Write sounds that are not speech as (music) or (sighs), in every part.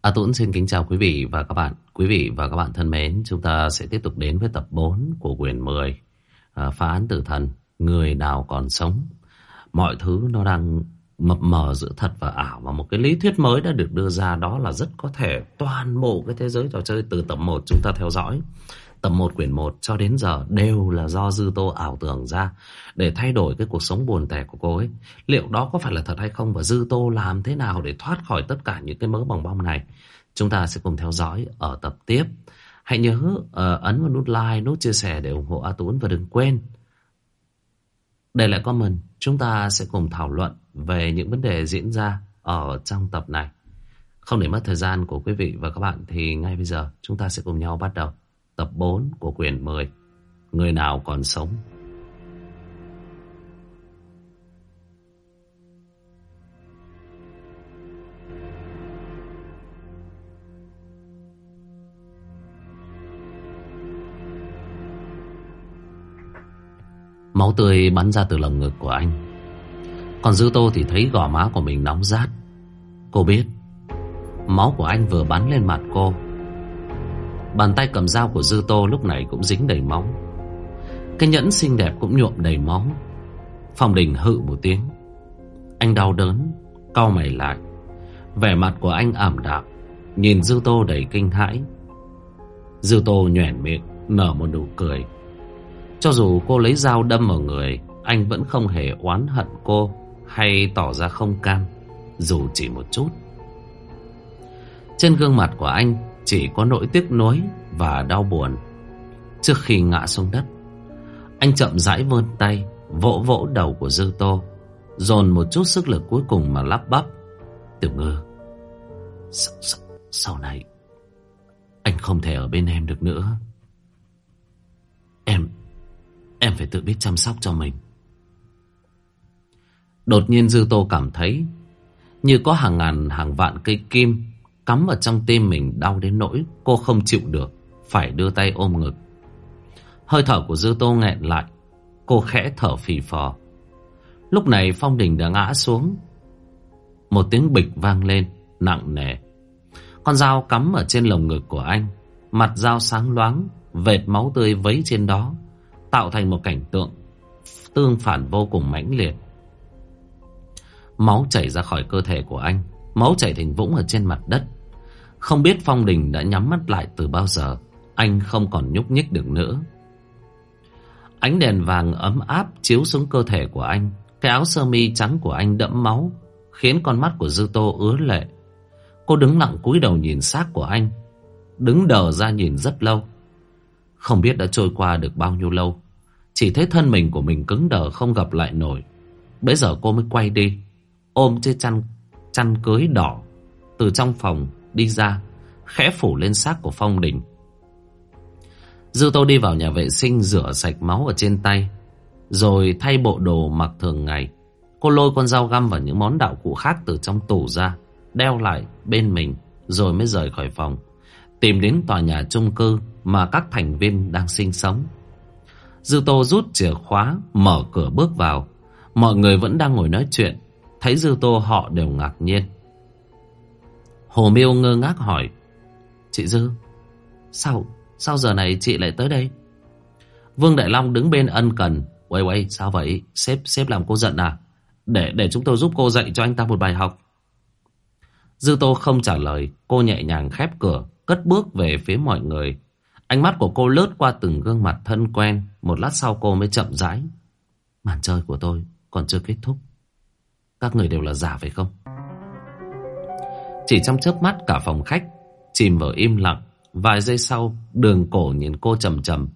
A Tuấn xin kính chào quý vị và các bạn. Quý vị và các bạn thân mến, chúng ta sẽ tiếp tục đến với tập 4 của quyển 10 à, Phá án tử thần, người nào còn sống. Mọi thứ nó đang mập mờ giữa thật và ảo và một cái lý thuyết mới đã được đưa ra đó là rất có thể toàn bộ cái thế giới trò chơi từ tập 1 chúng ta theo dõi tập 1 quyển 1 cho đến giờ đều là do Dư Tô ảo tưởng ra để thay đổi cái cuộc sống buồn tẻ của cô ấy. Liệu đó có phải là thật hay không và Dư Tô làm thế nào để thoát khỏi tất cả những cái mớ bòng bong này? Chúng ta sẽ cùng theo dõi ở tập tiếp. Hãy nhớ uh, ấn vào nút like, nút chia sẻ để ủng hộ A Tuấn và đừng quên để lại comment. Chúng ta sẽ cùng thảo luận về những vấn đề diễn ra ở trong tập này. Không để mất thời gian của quý vị và các bạn thì ngay bây giờ chúng ta sẽ cùng nhau bắt đầu tập 4 của quyển 10 Người nào còn sống? Máu tươi bắn ra từ lồng ngực của anh. Còn Dư Tô thì thấy gò má của mình nóng rát. Cô biết, Máu của anh vừa bắn lên mặt cô Bàn tay cầm dao của Dư Tô lúc này cũng dính đầy máu. Cái nhẫn xinh đẹp cũng nhuộm đầy máu. Phong Đình hự một tiếng. Anh đau đớn, Cau mày lại. Vẻ mặt của anh ảm đạm, Nhìn Dư Tô đầy kinh hãi. Dư Tô nhoẻn miệng, Nở một nụ cười. Cho dù cô lấy dao đâm vào người, Anh vẫn không hề oán hận cô Hay tỏ ra không cam Dù chỉ một chút. Trên gương mặt của anh chỉ có nỗi tiếc nuối và đau buồn. Trước khi ngã xuống đất Anh chậm rãi vươn tay Vỗ vỗ đầu của Dư Tô Dồn một chút sức lực cuối cùng mà lắp bắp. Tiểu ngư sau, sau, sau này Anh không thể ở bên em được nữa. Em Em phải tự biết chăm sóc cho mình. Đột nhiên Dư Tô cảm thấy Như có hàng ngàn hàng vạn cây kim Cắm vào trong tim mình đau đến nỗi Cô không chịu được, Phải đưa tay ôm ngực. Hơi thở của Dư Tô nghẹn lại, Cô khẽ thở phì phò. Lúc này Phong Đình đã ngã xuống. Một tiếng bịch vang lên, Nặng nề. Con dao cắm ở trên lồng ngực của anh, Mặt dao sáng loáng, Vệt máu tươi vấy trên đó, Tạo thành một cảnh tượng Tương phản vô cùng mãnh liệt. Máu chảy ra khỏi cơ thể của anh, Máu chảy thành vũng ở trên mặt đất không biết Phong Đình đã nhắm mắt lại từ bao giờ, Anh không còn nhúc nhích được nữa. Ánh đèn vàng ấm áp chiếu xuống cơ thể của anh, Cái áo sơ mi trắng của anh đẫm máu, Khiến con mắt của Dư Tô ứa lệ. Cô đứng lặng cúi đầu nhìn xác của anh, Đứng đờ ra nhìn rất lâu. Không biết đã trôi qua được bao nhiêu lâu, Chỉ thấy thân mình của mình cứng đờ không gặp lại nổi. Bây giờ cô mới quay đi, Ôm chiếc chăn chăn cưới đỏ Từ trong phòng đi ra khẽ phủ lên xác của Phong Đình. Dư Tô đi vào nhà vệ sinh rửa sạch máu ở trên tay, rồi thay bộ đồ mặc thường ngày. Cô lôi con dao găm và những món đạo cụ khác từ trong tủ ra, đeo lại bên mình, rồi mới rời khỏi phòng, tìm đến tòa nhà chung cư mà các thành viên đang sinh sống. Dư Tô rút chìa khóa, mở cửa bước vào. Mọi người vẫn đang ngồi nói chuyện, thấy Dư Tô họ đều ngạc nhiên. Hồ Miêu ngơ ngác hỏi, Chị Dư, Sao sao giờ này chị lại tới đây? Vương Đại Long đứng bên ân cần Quay quay sao vậy? Sếp sếp làm cô giận à? Để để chúng tôi giúp cô dạy cho anh ta một bài học. Dư Tô không trả lời, Cô nhẹ nhàng khép cửa, Cất bước về phía mọi người. Ánh mắt của cô lướt qua từng gương mặt thân quen, Một lát sau cô mới chậm rãi, Màn chơi của tôi còn chưa kết thúc. Các người đều là giả phải không? Chỉ trong chớp mắt cả phòng khách Chìm vào im lặng. Vài giây sau đường cổ nhìn cô trầm trầm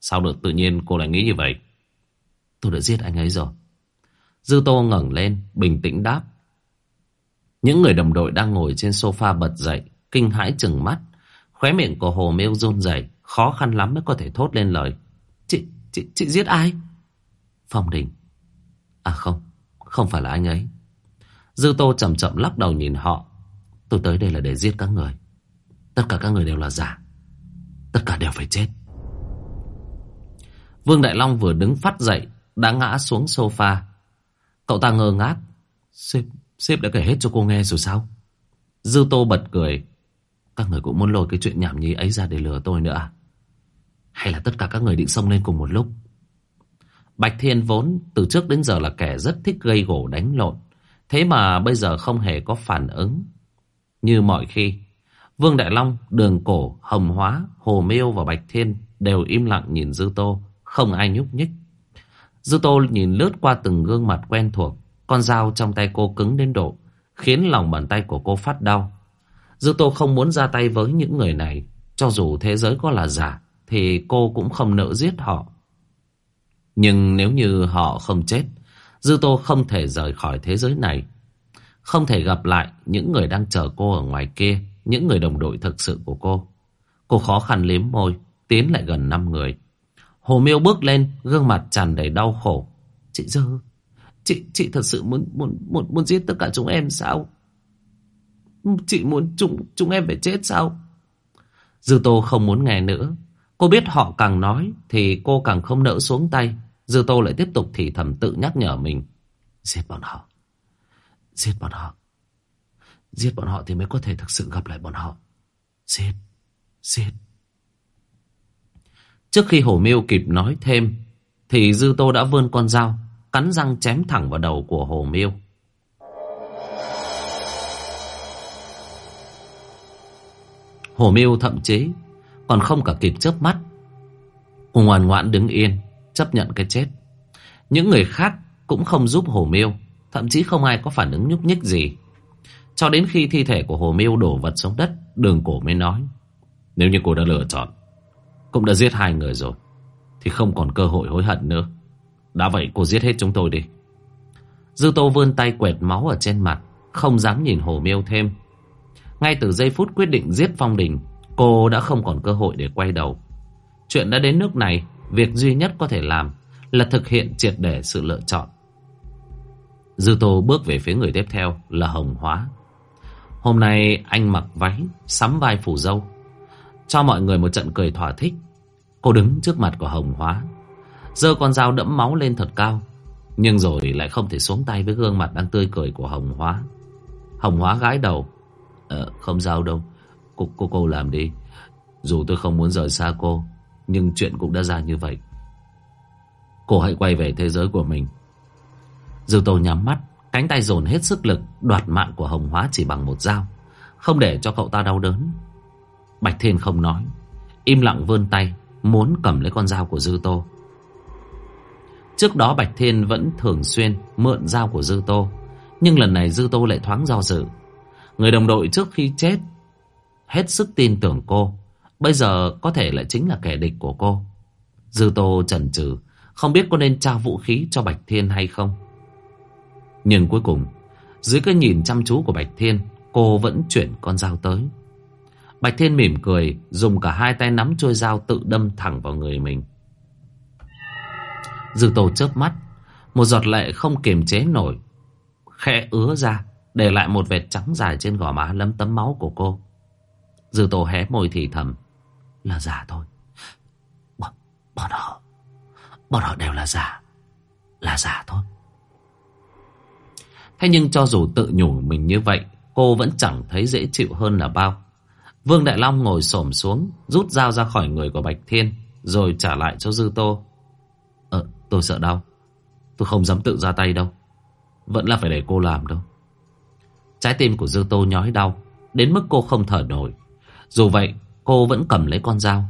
Sao được tự nhiên cô lại nghĩ như vậy? Tôi đã giết anh ấy rồi. Dư tô ngẩng lên Bình tĩnh đáp. Những người đồng đội đang ngồi trên sofa bật dậy Kinh hãi chừng mắt. Khóe miệng của Hồ Mêu run rẩy Khó khăn lắm mới có thể thốt lên lời. Chị, chị, chị giết ai? Phong Đình. À không, không phải là anh ấy. Dư Tô chậm chậm lắc đầu nhìn họ. Tôi tới đây là để giết các người Tất cả các người đều là giả Tất cả đều phải chết Vương Đại Long vừa đứng phát dậy Đã ngã xuống sofa Cậu ta ngơ ngác Sếp, sếp đã kể hết cho cô nghe rồi sao Dư Tô bật cười. Các người cũng muốn lôi cái chuyện nhảm nhí ấy ra để lừa tôi nữa à? Hay là tất cả các người định xông lên cùng một lúc? Bạch Thiên vốn từ trước đến giờ là kẻ rất thích gây gổ đánh lộn. Thế mà bây giờ không hề có phản ứng. Như mọi khi, Vương Đại Long, Đường Cổ, Hồng Hóa, Hồ Miêu và Bạch Thiên đều im lặng nhìn Dư Tô, không ai nhúc nhích. Dư Tô nhìn lướt qua từng gương mặt quen thuộc, con dao trong tay cô cứng đến độ, khiến lòng bàn tay của cô phát đau. Dư Tô không muốn ra tay với những người này, cho dù thế giới có là giả, thì cô cũng không nỡ giết họ. Nhưng nếu như họ không chết, Dư Tô không thể rời khỏi thế giới này. Không thể gặp lại những người đang chờ cô ở ngoài kia, những người đồng đội thực sự của cô. Cô khó khăn liếm môi, tiến lại gần năm người. Hồ Miêu bước lên, gương mặt tràn đầy đau khổ. Chị Dư, chị chị thật sự muốn muốn muốn muốn giết tất cả chúng em sao? Chị muốn chúng chúng em phải chết sao? Dư Tô không muốn nghe nữa. Cô biết họ càng nói thì cô càng không nỡ xuống tay. Dư Tô lại tiếp tục thì thầm tự nhắc nhở mình. Giết bọn họ. Giết bọn họ. Giết bọn họ thì mới có thể thực sự gặp lại bọn họ. Giết. Giết. Trước khi Hổ Miêu kịp nói thêm thì Dư Tô đã vươn con dao cắn răng chém thẳng vào đầu của Hồ Miêu. Hồ Miêu thậm chí còn không cả kịp chớp mắt. Cô ngoan ngoãn đứng yên, chấp nhận cái chết. Những người khác cũng không giúp Hồ Miêu, thậm chí không ai có phản ứng nhúc nhích gì. Cho đến khi thi thể của Hồ Miêu đổ vật xuống đất, đường cổ mới nói. Nếu như cô đã lựa chọn, cũng đã giết hai người rồi, thì không còn cơ hội hối hận nữa. Đã vậy cô giết hết chúng tôi đi. Dư Tô vươn tay quẹt máu ở trên mặt, không dám nhìn Hồ Miêu thêm. Ngay từ giây phút quyết định giết Phong Đình, cô đã không còn cơ hội để quay đầu. Chuyện đã đến nước này, việc duy nhất có thể làm là thực hiện triệt để sự lựa chọn. Dư Tô bước về phía người tiếp theo là Hồng Hóa. Hôm nay anh mặc váy, sắm vai phủ dâu. Cho mọi người một trận cười thỏa thích. Cô đứng trước mặt của Hồng Hóa. giơ con dao đẫm máu lên thật cao. Nhưng rồi lại không thể xuống tay với gương mặt đang tươi cười của Hồng Hóa. Hồng Hóa gái đầu. Ờ, không sao đâu. Cô, cô cô làm đi. Dù tôi không muốn rời xa cô, nhưng chuyện cũng đã ra như vậy. Cô hãy quay về thế giới của mình. Dư Tô nhắm mắt, cánh tay dồn hết sức lực, đoạt mạng của Hồng Hóa chỉ bằng một dao. Không để cho cậu ta đau đớn. Bạch Thiên không nói, im lặng vươn tay, muốn cầm lấy con dao của Dư Tô. Trước đó Bạch Thiên vẫn thường xuyên mượn dao của Dư Tô, nhưng lần này Dư Tô lại thoáng do dự. Người đồng đội trước khi chết hết sức tin tưởng cô, bây giờ có thể lại chính là kẻ địch của cô. Dư Tô chần chừ, không biết có nên trao vũ khí cho Bạch Thiên hay không. Nhưng cuối cùng, dưới cái nhìn chăm chú của Bạch Thiên, cô vẫn chuyển con dao tới. Bạch Thiên mỉm cười, dùng cả hai tay nắm trôi dao tự đâm thẳng vào người mình. Dư Tô chớp mắt, một giọt lệ không kiềm chế nổi, khẽ ứa ra, để lại một vệt trắng dài trên gò má lấm tấm máu của cô. Dư Tô hé môi thì thầm, là giả thôi. Bọn, bọn họ, bọn họ đều là giả, là giả thôi. Thế nhưng cho dù tự nhủ mình như vậy, cô vẫn chẳng thấy dễ chịu hơn là bao. Vương Đại Long ngồi xổm xuống, rút dao ra khỏi người của Bạch Thiên, rồi trả lại cho Dư Tô. Ờ, tôi sợ đau. Tôi không dám tự ra tay đâu. Vẫn là phải để cô làm đâu. Trái tim của Dư Tô nhói đau, đến mức cô không thở nổi. Dù vậy, cô vẫn cầm lấy con dao.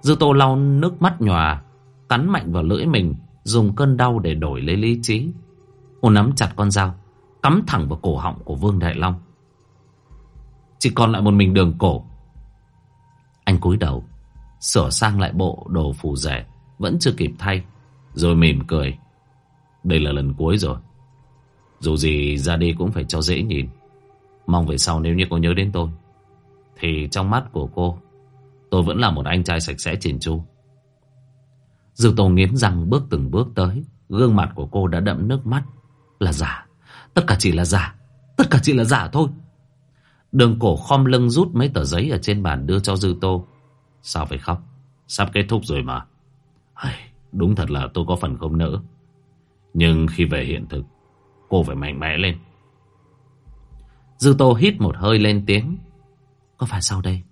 Dư Tô lau nước mắt nhòa, cắn mạnh vào lưỡi mình, dùng cơn đau để đổi lấy lý trí. Cô nắm chặt con dao, cắm thẳng vào cổ họng của Vương Đại Long. Chỉ còn lại một mình đường cổ. Anh cúi đầu, sửa sang lại bộ đồ phù rẻ, vẫn chưa kịp thay, rồi mỉm cười. Đây là lần cuối rồi. Dù gì ra đi cũng phải cho dễ nhìn. Mong về sau nếu như cô nhớ đến tôi, thì trong mắt của cô, tôi vẫn là một anh trai sạch sẽ chỉn chu. Dư Tô nghiến răng bước từng bước tới, gương mặt của cô đã đậm nước mắt, là giả. Tất cả chỉ là giả Tất cả chỉ là giả thôi Đường cổ khom lưng rút mấy tờ giấy ở trên bàn đưa cho Dư Tô Sao phải khóc Sắp kết thúc rồi mà Đúng thật là tôi có phần không nỡ Nhưng khi về hiện thực Cô phải mạnh mẽ lên Dư Tô hít một hơi lên tiếng. Có phải sau đây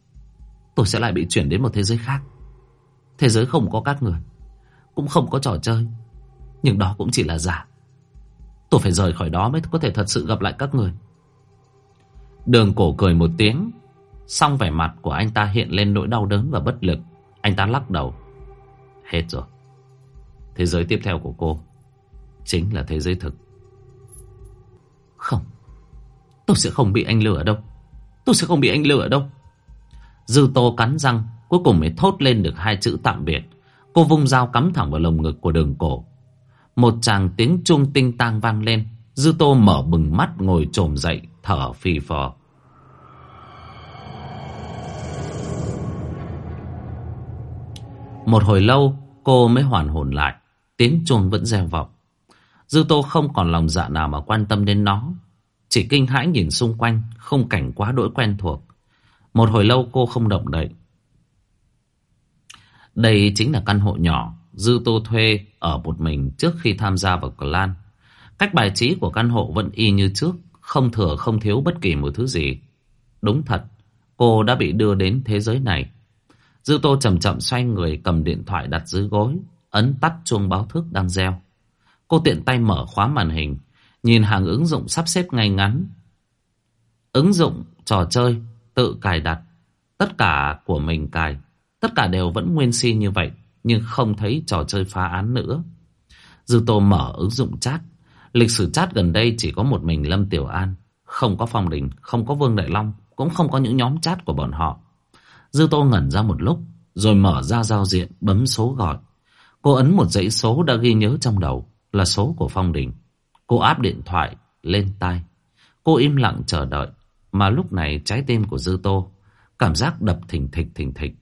tôi sẽ lại bị chuyển đến một thế giới khác? Thế giới không có các người, cũng không có trò chơi. Nhưng đó cũng chỉ là giả. Tôi phải rời khỏi đó mới có thể thật sự gặp lại các người. Đường cổ cười một tiếng, xong vẻ mặt của anh ta hiện lên nỗi đau đớn và bất lực. Anh ta lắc đầu. Hết rồi. Thế giới tiếp theo của cô chính là thế giới thực. Không, tôi sẽ không bị anh lừa đâu. Tôi sẽ không bị anh lừa đâu. Dư Tô cắn răng, cuối cùng mới thốt lên được hai chữ tạm biệt. Cô vung dao cắm thẳng vào lồng ngực của đường cổ. Một chàng tiếng chuông tinh tang vang lên. Dư Tô mở bừng mắt ngồi chồm dậy, thở phì phò. Một hồi lâu, cô mới hoàn hồn lại. Tiếng chuông vẫn reo vọng. Dư Tô không còn lòng dạ nào mà quan tâm đến nó. Chỉ kinh hãi nhìn xung quanh, không cảnh quá đỗi quen thuộc. Một hồi lâu cô không động đậy. Đây chính là căn hộ nhỏ Dư Tô thuê ở một mình trước khi tham gia vào clan. Cách bài trí của căn hộ vẫn y như trước, không thừa không thiếu bất kỳ một thứ gì. Đúng thật, cô đã bị đưa đến thế giới này. Dư Tô chậm chậm xoay người cầm điện thoại đặt dưới gối, ấn tắt chuông báo thức đang reo. Cô tiện tay mở khóa màn hình, nhìn hàng ứng dụng sắp xếp ngay ngắn. Ứng dụng, trò chơi, tự cài đặt, tất cả của mình cài, tất cả đều vẫn nguyên si như vậy, nhưng không thấy trò chơi phá án nữa. Dư Tô mở ứng dụng chat, lịch sử chat gần đây chỉ có một mình Lâm Tiểu An, không có Phong Đình, không có Vương Đại Long, cũng không có những nhóm chat của bọn họ. Dư Tô ngẩn ra một lúc, rồi mở ra giao diện, bấm số gọi. Cô ấn một dãy số đã ghi nhớ trong đầu, là số của Phong Đình. Cô áp điện thoại lên tai. Cô im lặng chờ đợi, mà lúc này trái tim của Dư Tô cảm giác đập thình thịch thình thịch.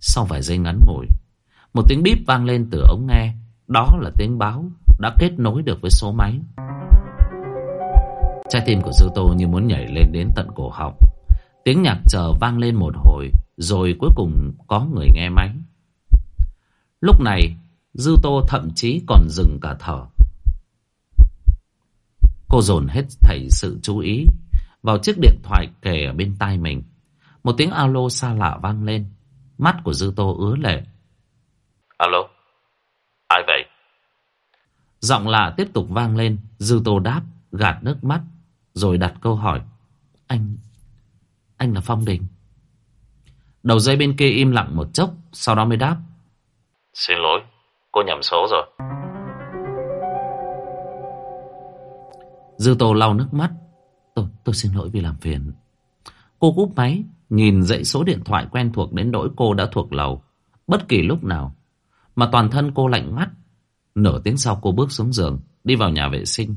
Sau vài giây ngắn ngủi, một tiếng bíp vang lên từ ống nghe. Đó là tiếng báo đã kết nối được với số máy. Trái tim của sư Tô như muốn nhảy lên đến tận cổ họng. Tiếng nhạc chờ vang lên một hồi, rồi cuối cùng có người nghe máy. Lúc này, Dư Tô thậm chí còn dừng cả thở. Cô dồn hết thảy sự chú ý vào chiếc điện thoại kề ở bên tai mình. Một tiếng alo xa lạ vang lên. Mắt của Dư Tô ứa lệ. Alo, ai vậy? Giọng lạ tiếp tục vang lên. Dư Tô đáp, gạt nước mắt, rồi đặt câu hỏi. Anh, anh là Phong Đình. Đầu dây bên kia im lặng một chốc, sau đó mới đáp. Xin lỗi, cô nhầm số rồi. Dư Tô lau nước mắt. Tôi, tôi xin lỗi vì làm phiền. Cô cúp máy, nhìn dãy số điện thoại quen thuộc đến nỗi cô đã thuộc lầu. Bất kỳ lúc nào, mà toàn thân cô lạnh mắt. Nửa tiếng sau cô bước xuống giường, đi vào nhà vệ sinh,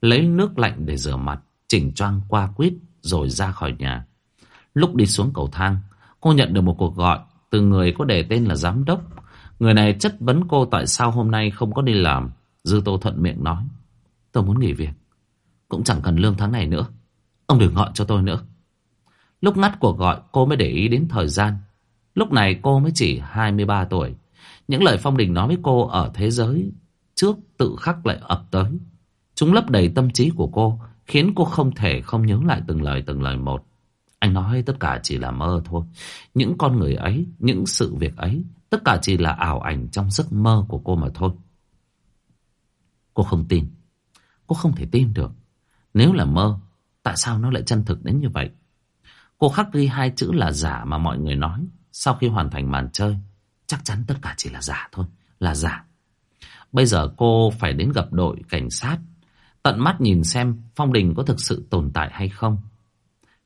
lấy nước lạnh để rửa mặt, chỉnh choang qua quýt rồi ra khỏi nhà. Lúc đi xuống cầu thang, cô nhận được một cuộc gọi từ người có đề tên là giám đốc. Người này chất vấn cô tại sao hôm nay không có đi làm. Dư Tô thuận miệng nói, tôi muốn nghỉ việc. Cũng chẳng cần lương tháng này nữa. Ông đừng gọi cho tôi nữa. Lúc ngắt cuộc gọi cô mới để ý đến thời gian. Lúc này cô mới chỉ 23 tuổi. Những lời Phong Đình nói với cô ở thế giới trước tự khắc lại ập tới. Chúng lấp đầy tâm trí của cô, khiến cô không thể không nhớ lại từng lời từng lời một. Anh nói tất cả chỉ là mơ thôi. Những con người ấy, những sự việc ấy, tất cả chỉ là ảo ảnh trong giấc mơ của cô mà thôi. Cô không tin. Cô không thể tin được. Nếu là mơ, tại sao nó lại chân thực đến như vậy? Cô khắc ghi hai chữ là giả mà mọi người nói. Sau khi hoàn thành màn chơi, chắc chắn tất cả chỉ là giả thôi, là giả. Bây giờ cô phải đến gặp đội cảnh sát, tận mắt nhìn xem Phong Đình có thực sự tồn tại hay không.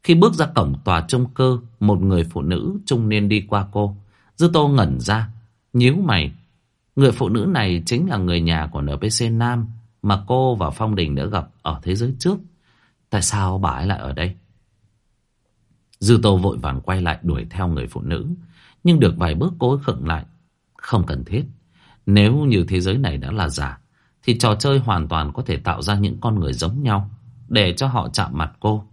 Khi bước ra cổng tòa trung cư, một người phụ nữ trung niên đi qua cô. Dư Tô ngẩn ra, nhíu mày. Người phụ nữ này chính là người nhà của NPC Nam mà cô và Phong Đình đã gặp ở thế giới trước. Tại sao bà ấy lại ở đây? Dư Tô vội vàng quay lại đuổi theo người phụ nữ. Nhưng được vài bước cô ấy khựng lại. Không cần thiết. Nếu như thế giới này đã là giả, thì trò chơi hoàn toàn có thể tạo ra những con người giống nhau, để cho họ chạm mặt cô.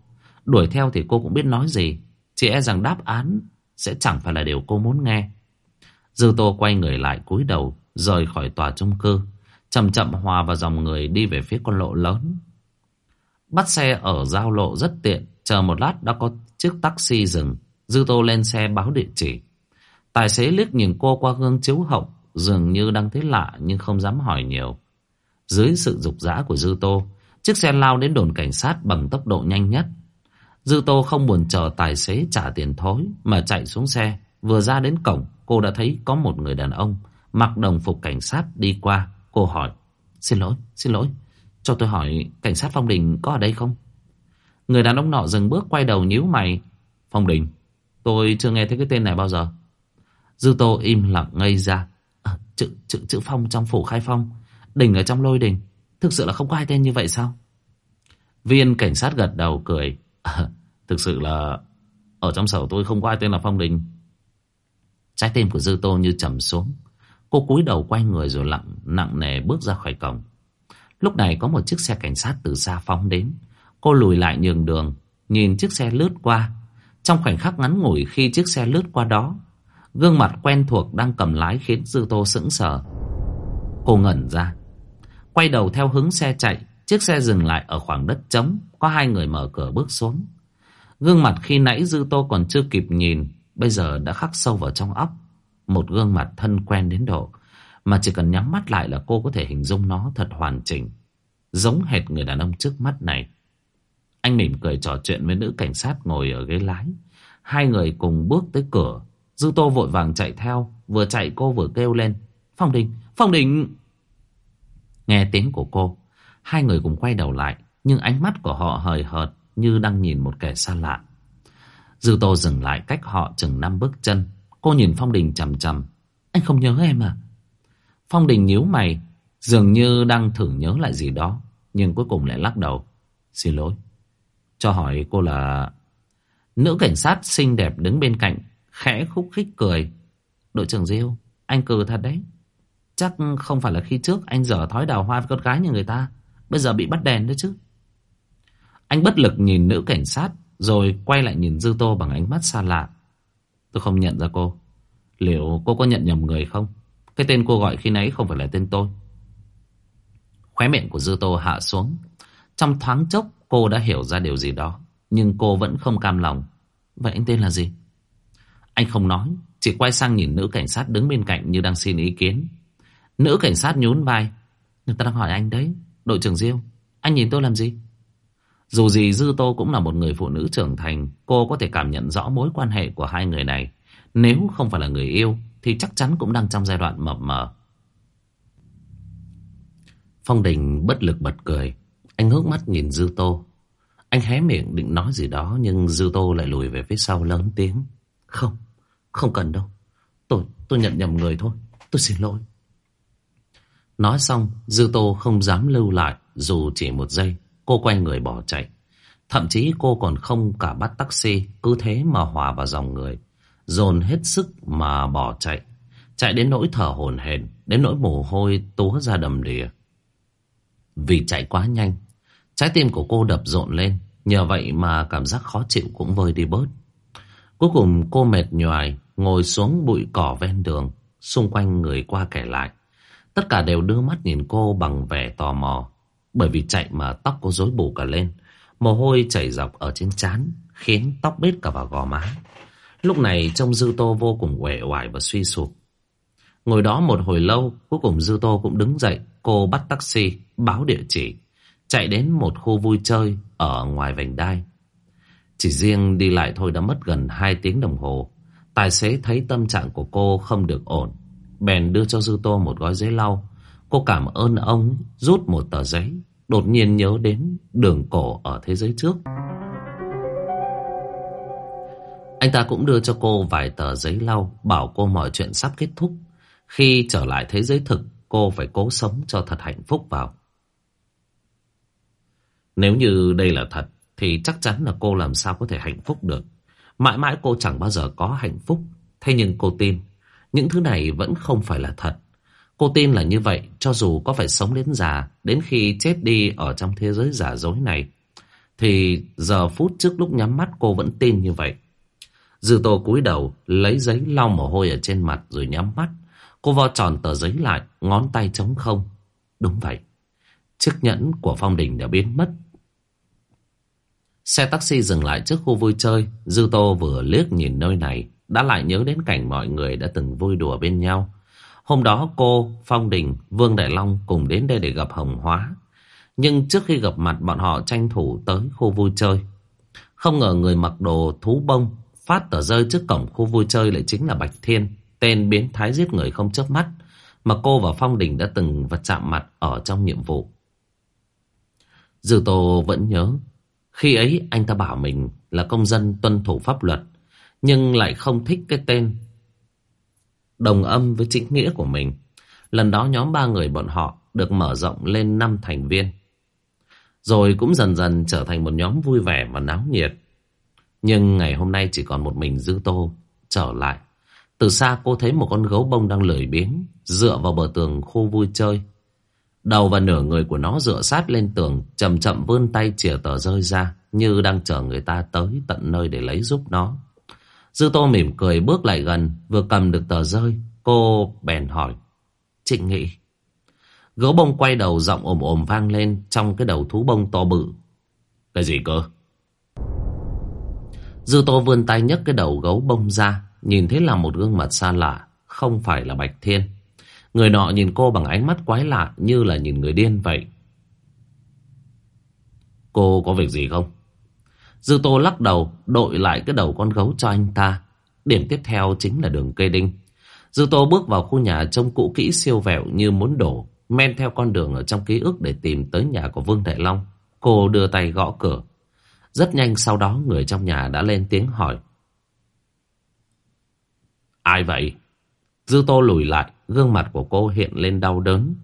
Đuổi theo thì cô cũng biết nói gì, chỉ e rằng đáp án sẽ chẳng phải là điều cô muốn nghe. Dư Tô quay người lại cúi đầu, rời khỏi tòa trung cư. Chậm chậm hòa vào dòng người đi về phía con lộ lớn. Bắt xe ở giao lộ rất tiện. Chờ một lát đã có chiếc taxi dừng. Dư Tô lên xe báo địa chỉ. Tài xế liếc nhìn cô qua gương chiếu hậu. Dường như đang thấy lạ nhưng không dám hỏi nhiều. Dưới sự dục dã của Dư Tô, chiếc xe lao đến đồn cảnh sát bằng tốc độ nhanh nhất. Dư Tô không buồn chờ tài xế trả tiền thối mà chạy xuống xe. Vừa ra đến cổng, cô đã thấy có một người đàn ông mặc đồng phục cảnh sát đi qua. Cô hỏi, xin lỗi, xin lỗi, cho tôi hỏi cảnh sát Phong Đình có ở đây không? Người đàn ông nọ dừng bước quay đầu nhíu mày. Phong Đình, tôi chưa nghe thấy cái tên này bao giờ. Dư Tô im lặng ngây ra. À, chữ, chữ, chữ Phong trong phủ khai phong, Đình ở trong lôi đình. Thực sự là không có ai tên như vậy sao? Viên cảnh sát gật đầu cười. À, thực sự là ở trong sở tôi không có ai tên là Phong Đình. Trái tim của Dư Tô như trầm xuống. Cô cúi đầu quay người rồi lặng nặng nề bước ra khỏi cổng. Lúc này có một chiếc xe cảnh sát từ xa phóng đến. Cô lùi lại nhường đường, nhìn chiếc xe lướt qua. Trong khoảnh khắc ngắn ngủi khi chiếc xe lướt qua đó, gương mặt quen thuộc đang cầm lái khiến Dư Tô sững sờ. Cô ngẩn ra, quay đầu theo hướng xe chạy, chiếc xe dừng lại ở khoảng đất trống, có hai người mở cửa bước xuống. Gương mặt khi nãy Dư Tô còn chưa kịp nhìn, bây giờ đã khắc sâu vào trong óc. Một gương mặt thân quen đến độ mà chỉ cần nhắm mắt lại là cô có thể hình dung nó thật hoàn chỉnh. Giống hệt người đàn ông trước mắt này. Anh mỉm cười trò chuyện với nữ cảnh sát ngồi ở ghế lái. Hai người cùng bước tới cửa. Dư Tô vội vàng chạy theo. Vừa chạy cô vừa kêu lên. Phong Đình! Phong Đình! Nghe tiếng của cô. Hai người cùng quay đầu lại. Nhưng ánh mắt của họ hời hợt như đang nhìn một kẻ xa lạ. Dư Tô dừng lại cách họ chừng năm bước chân. Cô nhìn Phong Đình chằm chằm. Anh không nhớ em à? Phong Đình nhíu mày, dường như đang thử nhớ lại gì đó, nhưng cuối cùng lại lắc đầu. Xin lỗi. Cho hỏi cô là... Nữ cảnh sát xinh đẹp đứng bên cạnh, khẽ khúc khích cười. Đội trưởng Diêu, anh cười thật đấy. Chắc không phải là khi trước anh dở thói đào hoa với con gái như người ta. Bây giờ bị bắt đèn đấy chứ. Anh bất lực nhìn nữ cảnh sát, rồi quay lại nhìn Dư Tô bằng ánh mắt xa lạ. Tôi không nhận ra cô. Liệu cô có nhận nhầm người không? Cái tên cô gọi khi nãy không phải là tên tôi. Khóe miệng của Dư Tô hạ xuống. Trong thoáng chốc cô đã hiểu ra điều gì đó. Nhưng cô vẫn không cam lòng. Vậy anh tên là gì? Anh không nói. Chỉ quay sang nhìn nữ cảnh sát đứng bên cạnh như đang xin ý kiến. Nữ cảnh sát nhún vai. Người ta đang hỏi anh đấy. Đội trưởng Diêu. Anh nhìn tôi làm gì? Dù gì Dư Tô cũng là một người phụ nữ trưởng thành. Cô có thể cảm nhận rõ mối quan hệ của hai người này. Nếu không phải là người yêu, thì chắc chắn cũng đang trong giai đoạn mập mờ. Phong Đình bất lực bật cười. Anh ngước mắt nhìn Dư Tô. Anh hé miệng định nói gì đó nhưng Dư Tô lại lùi về phía sau lớn tiếng. Không, không cần đâu. Tôi, tôi nhận nhầm người thôi. Tôi xin lỗi. Nói xong, Dư Tô không dám lưu lại dù chỉ một giây. Cô quay người bỏ chạy. Thậm chí cô còn không cả bắt taxi, cứ thế mà hòa vào dòng người dồn hết sức mà bỏ chạy. Chạy đến nỗi thở hổn hển, đến nỗi mồ hôi túa ra đầm đìa. Vì chạy quá nhanh, trái tim của cô đập rộn lên, nhờ vậy mà cảm giác khó chịu cũng vơi đi bớt. Cuối cùng cô mệt nhoài, ngồi xuống bụi cỏ ven đường, xung quanh người qua kẻ lại. Tất cả đều đưa mắt nhìn cô bằng vẻ tò mò, bởi vì chạy mà tóc cô rối bù cả lên. Mồ hôi chảy dọc ở trên trán khiến tóc bết cả vào gò má. Lúc này trông Dư Tô vô cùng uể oải và suy sụp. Ngồi đó một hồi lâu, cuối cùng Dư Tô cũng đứng dậy. Cô bắt taxi, báo địa chỉ, chạy đến một khu vui chơi ở ngoài vành đai. Chỉ riêng đi lại thôi đã mất gần 2 tiếng đồng hồ. Tài xế thấy tâm trạng của cô không được ổn. Bèn đưa cho Dư Tô một gói giấy lau. Cô cảm ơn ông, rút một tờ giấy. Đột nhiên nhớ đến đường cổ ở thế giới trước. Anh ta cũng đưa cho cô vài tờ giấy lau, Bảo cô mọi chuyện sắp kết thúc Khi trở lại thế giới thực, Cô phải cố sống cho thật hạnh phúc vào nếu như đây là thật Thì chắc chắn là cô làm sao có thể hạnh phúc được Mãi mãi cô chẳng bao giờ có hạnh phúc Thế nhưng cô tin Những thứ này vẫn không phải là thật Cô tin là như vậy Cho dù có phải sống đến già Đến khi chết đi ở trong thế giới giả dối này Thì giờ phút trước lúc nhắm mắt cô vẫn tin như vậy Dư tô cúi đầu, lấy giấy lau mồ hôi ở trên mặt rồi nhắm mắt. Cô vo tròn tờ giấy lại, ngón tay trống không. Đúng vậy. Chiếc nhẫn của Phong Đình đã biến mất. Xe taxi dừng lại trước khu vui chơi. Dư Tô vừa liếc nhìn nơi này. Đã lại nhớ đến cảnh mọi người đã từng vui đùa bên nhau. Hôm đó cô, Phong Đình, Vương Đại Long cùng đến đây để gặp Hồng Hóa. Nhưng trước khi gặp mặt bọn họ tranh thủ tới khu vui chơi. Không ngờ người mặc đồ thú bông phát tờ rơi trước cổng khu vui chơi lại chính là Bạch Thiên, tên biến thái giết người không chớp mắt mà cô và Phong Đình đã từng vật chạm mặt ở trong nhiệm vụ. Dư Tô vẫn nhớ, khi ấy anh ta bảo mình là công dân tuân thủ pháp luật, nhưng lại không thích cái tên đồng âm với chính nghĩa của mình. Lần đó nhóm ba người bọn họ được mở rộng lên năm thành viên. Rồi cũng dần dần trở thành một nhóm vui vẻ và náo nhiệt. Nhưng ngày hôm nay chỉ còn một mình Dư Tô trở lại. Từ xa cô thấy một con gấu bông đang lười biếng, dựa vào bờ tường khu vui chơi. Đầu và nửa người của nó dựa sát lên tường, chậm chậm vươn tay chìa tờ rơi ra, như đang chờ người ta tới tận nơi để lấy giúp nó. Dư Tô mỉm cười bước lại gần, vừa cầm được tờ rơi, cô bèn hỏi. Trịnh Nghị. Gấu bông quay đầu giọng ồm ồm vang lên trong cái đầu thú bông to bự. Cái gì cơ? Dư Tô vươn tay nhấc cái đầu gấu bông ra, nhìn thấy là một gương mặt xa lạ, không phải là Bạch Thiên. Người nọ nhìn cô bằng ánh mắt quái lạ như là nhìn người điên vậy. Cô có việc gì không? Dư Tô lắc đầu, đội lại cái đầu con gấu cho anh ta. Điểm tiếp theo chính là đường cây đinh. Dư Tô bước vào khu nhà trông cũ kỹ siêu vẹo như muốn đổ, men theo con đường ở trong ký ức để tìm tới nhà của Vương Đại Long. Cô đưa tay gõ cửa. Rất nhanh sau đó người trong nhà đã lên tiếng hỏi. Ai vậy? Dư Tô lùi lại, gương mặt của cô hiện lên đau đớn.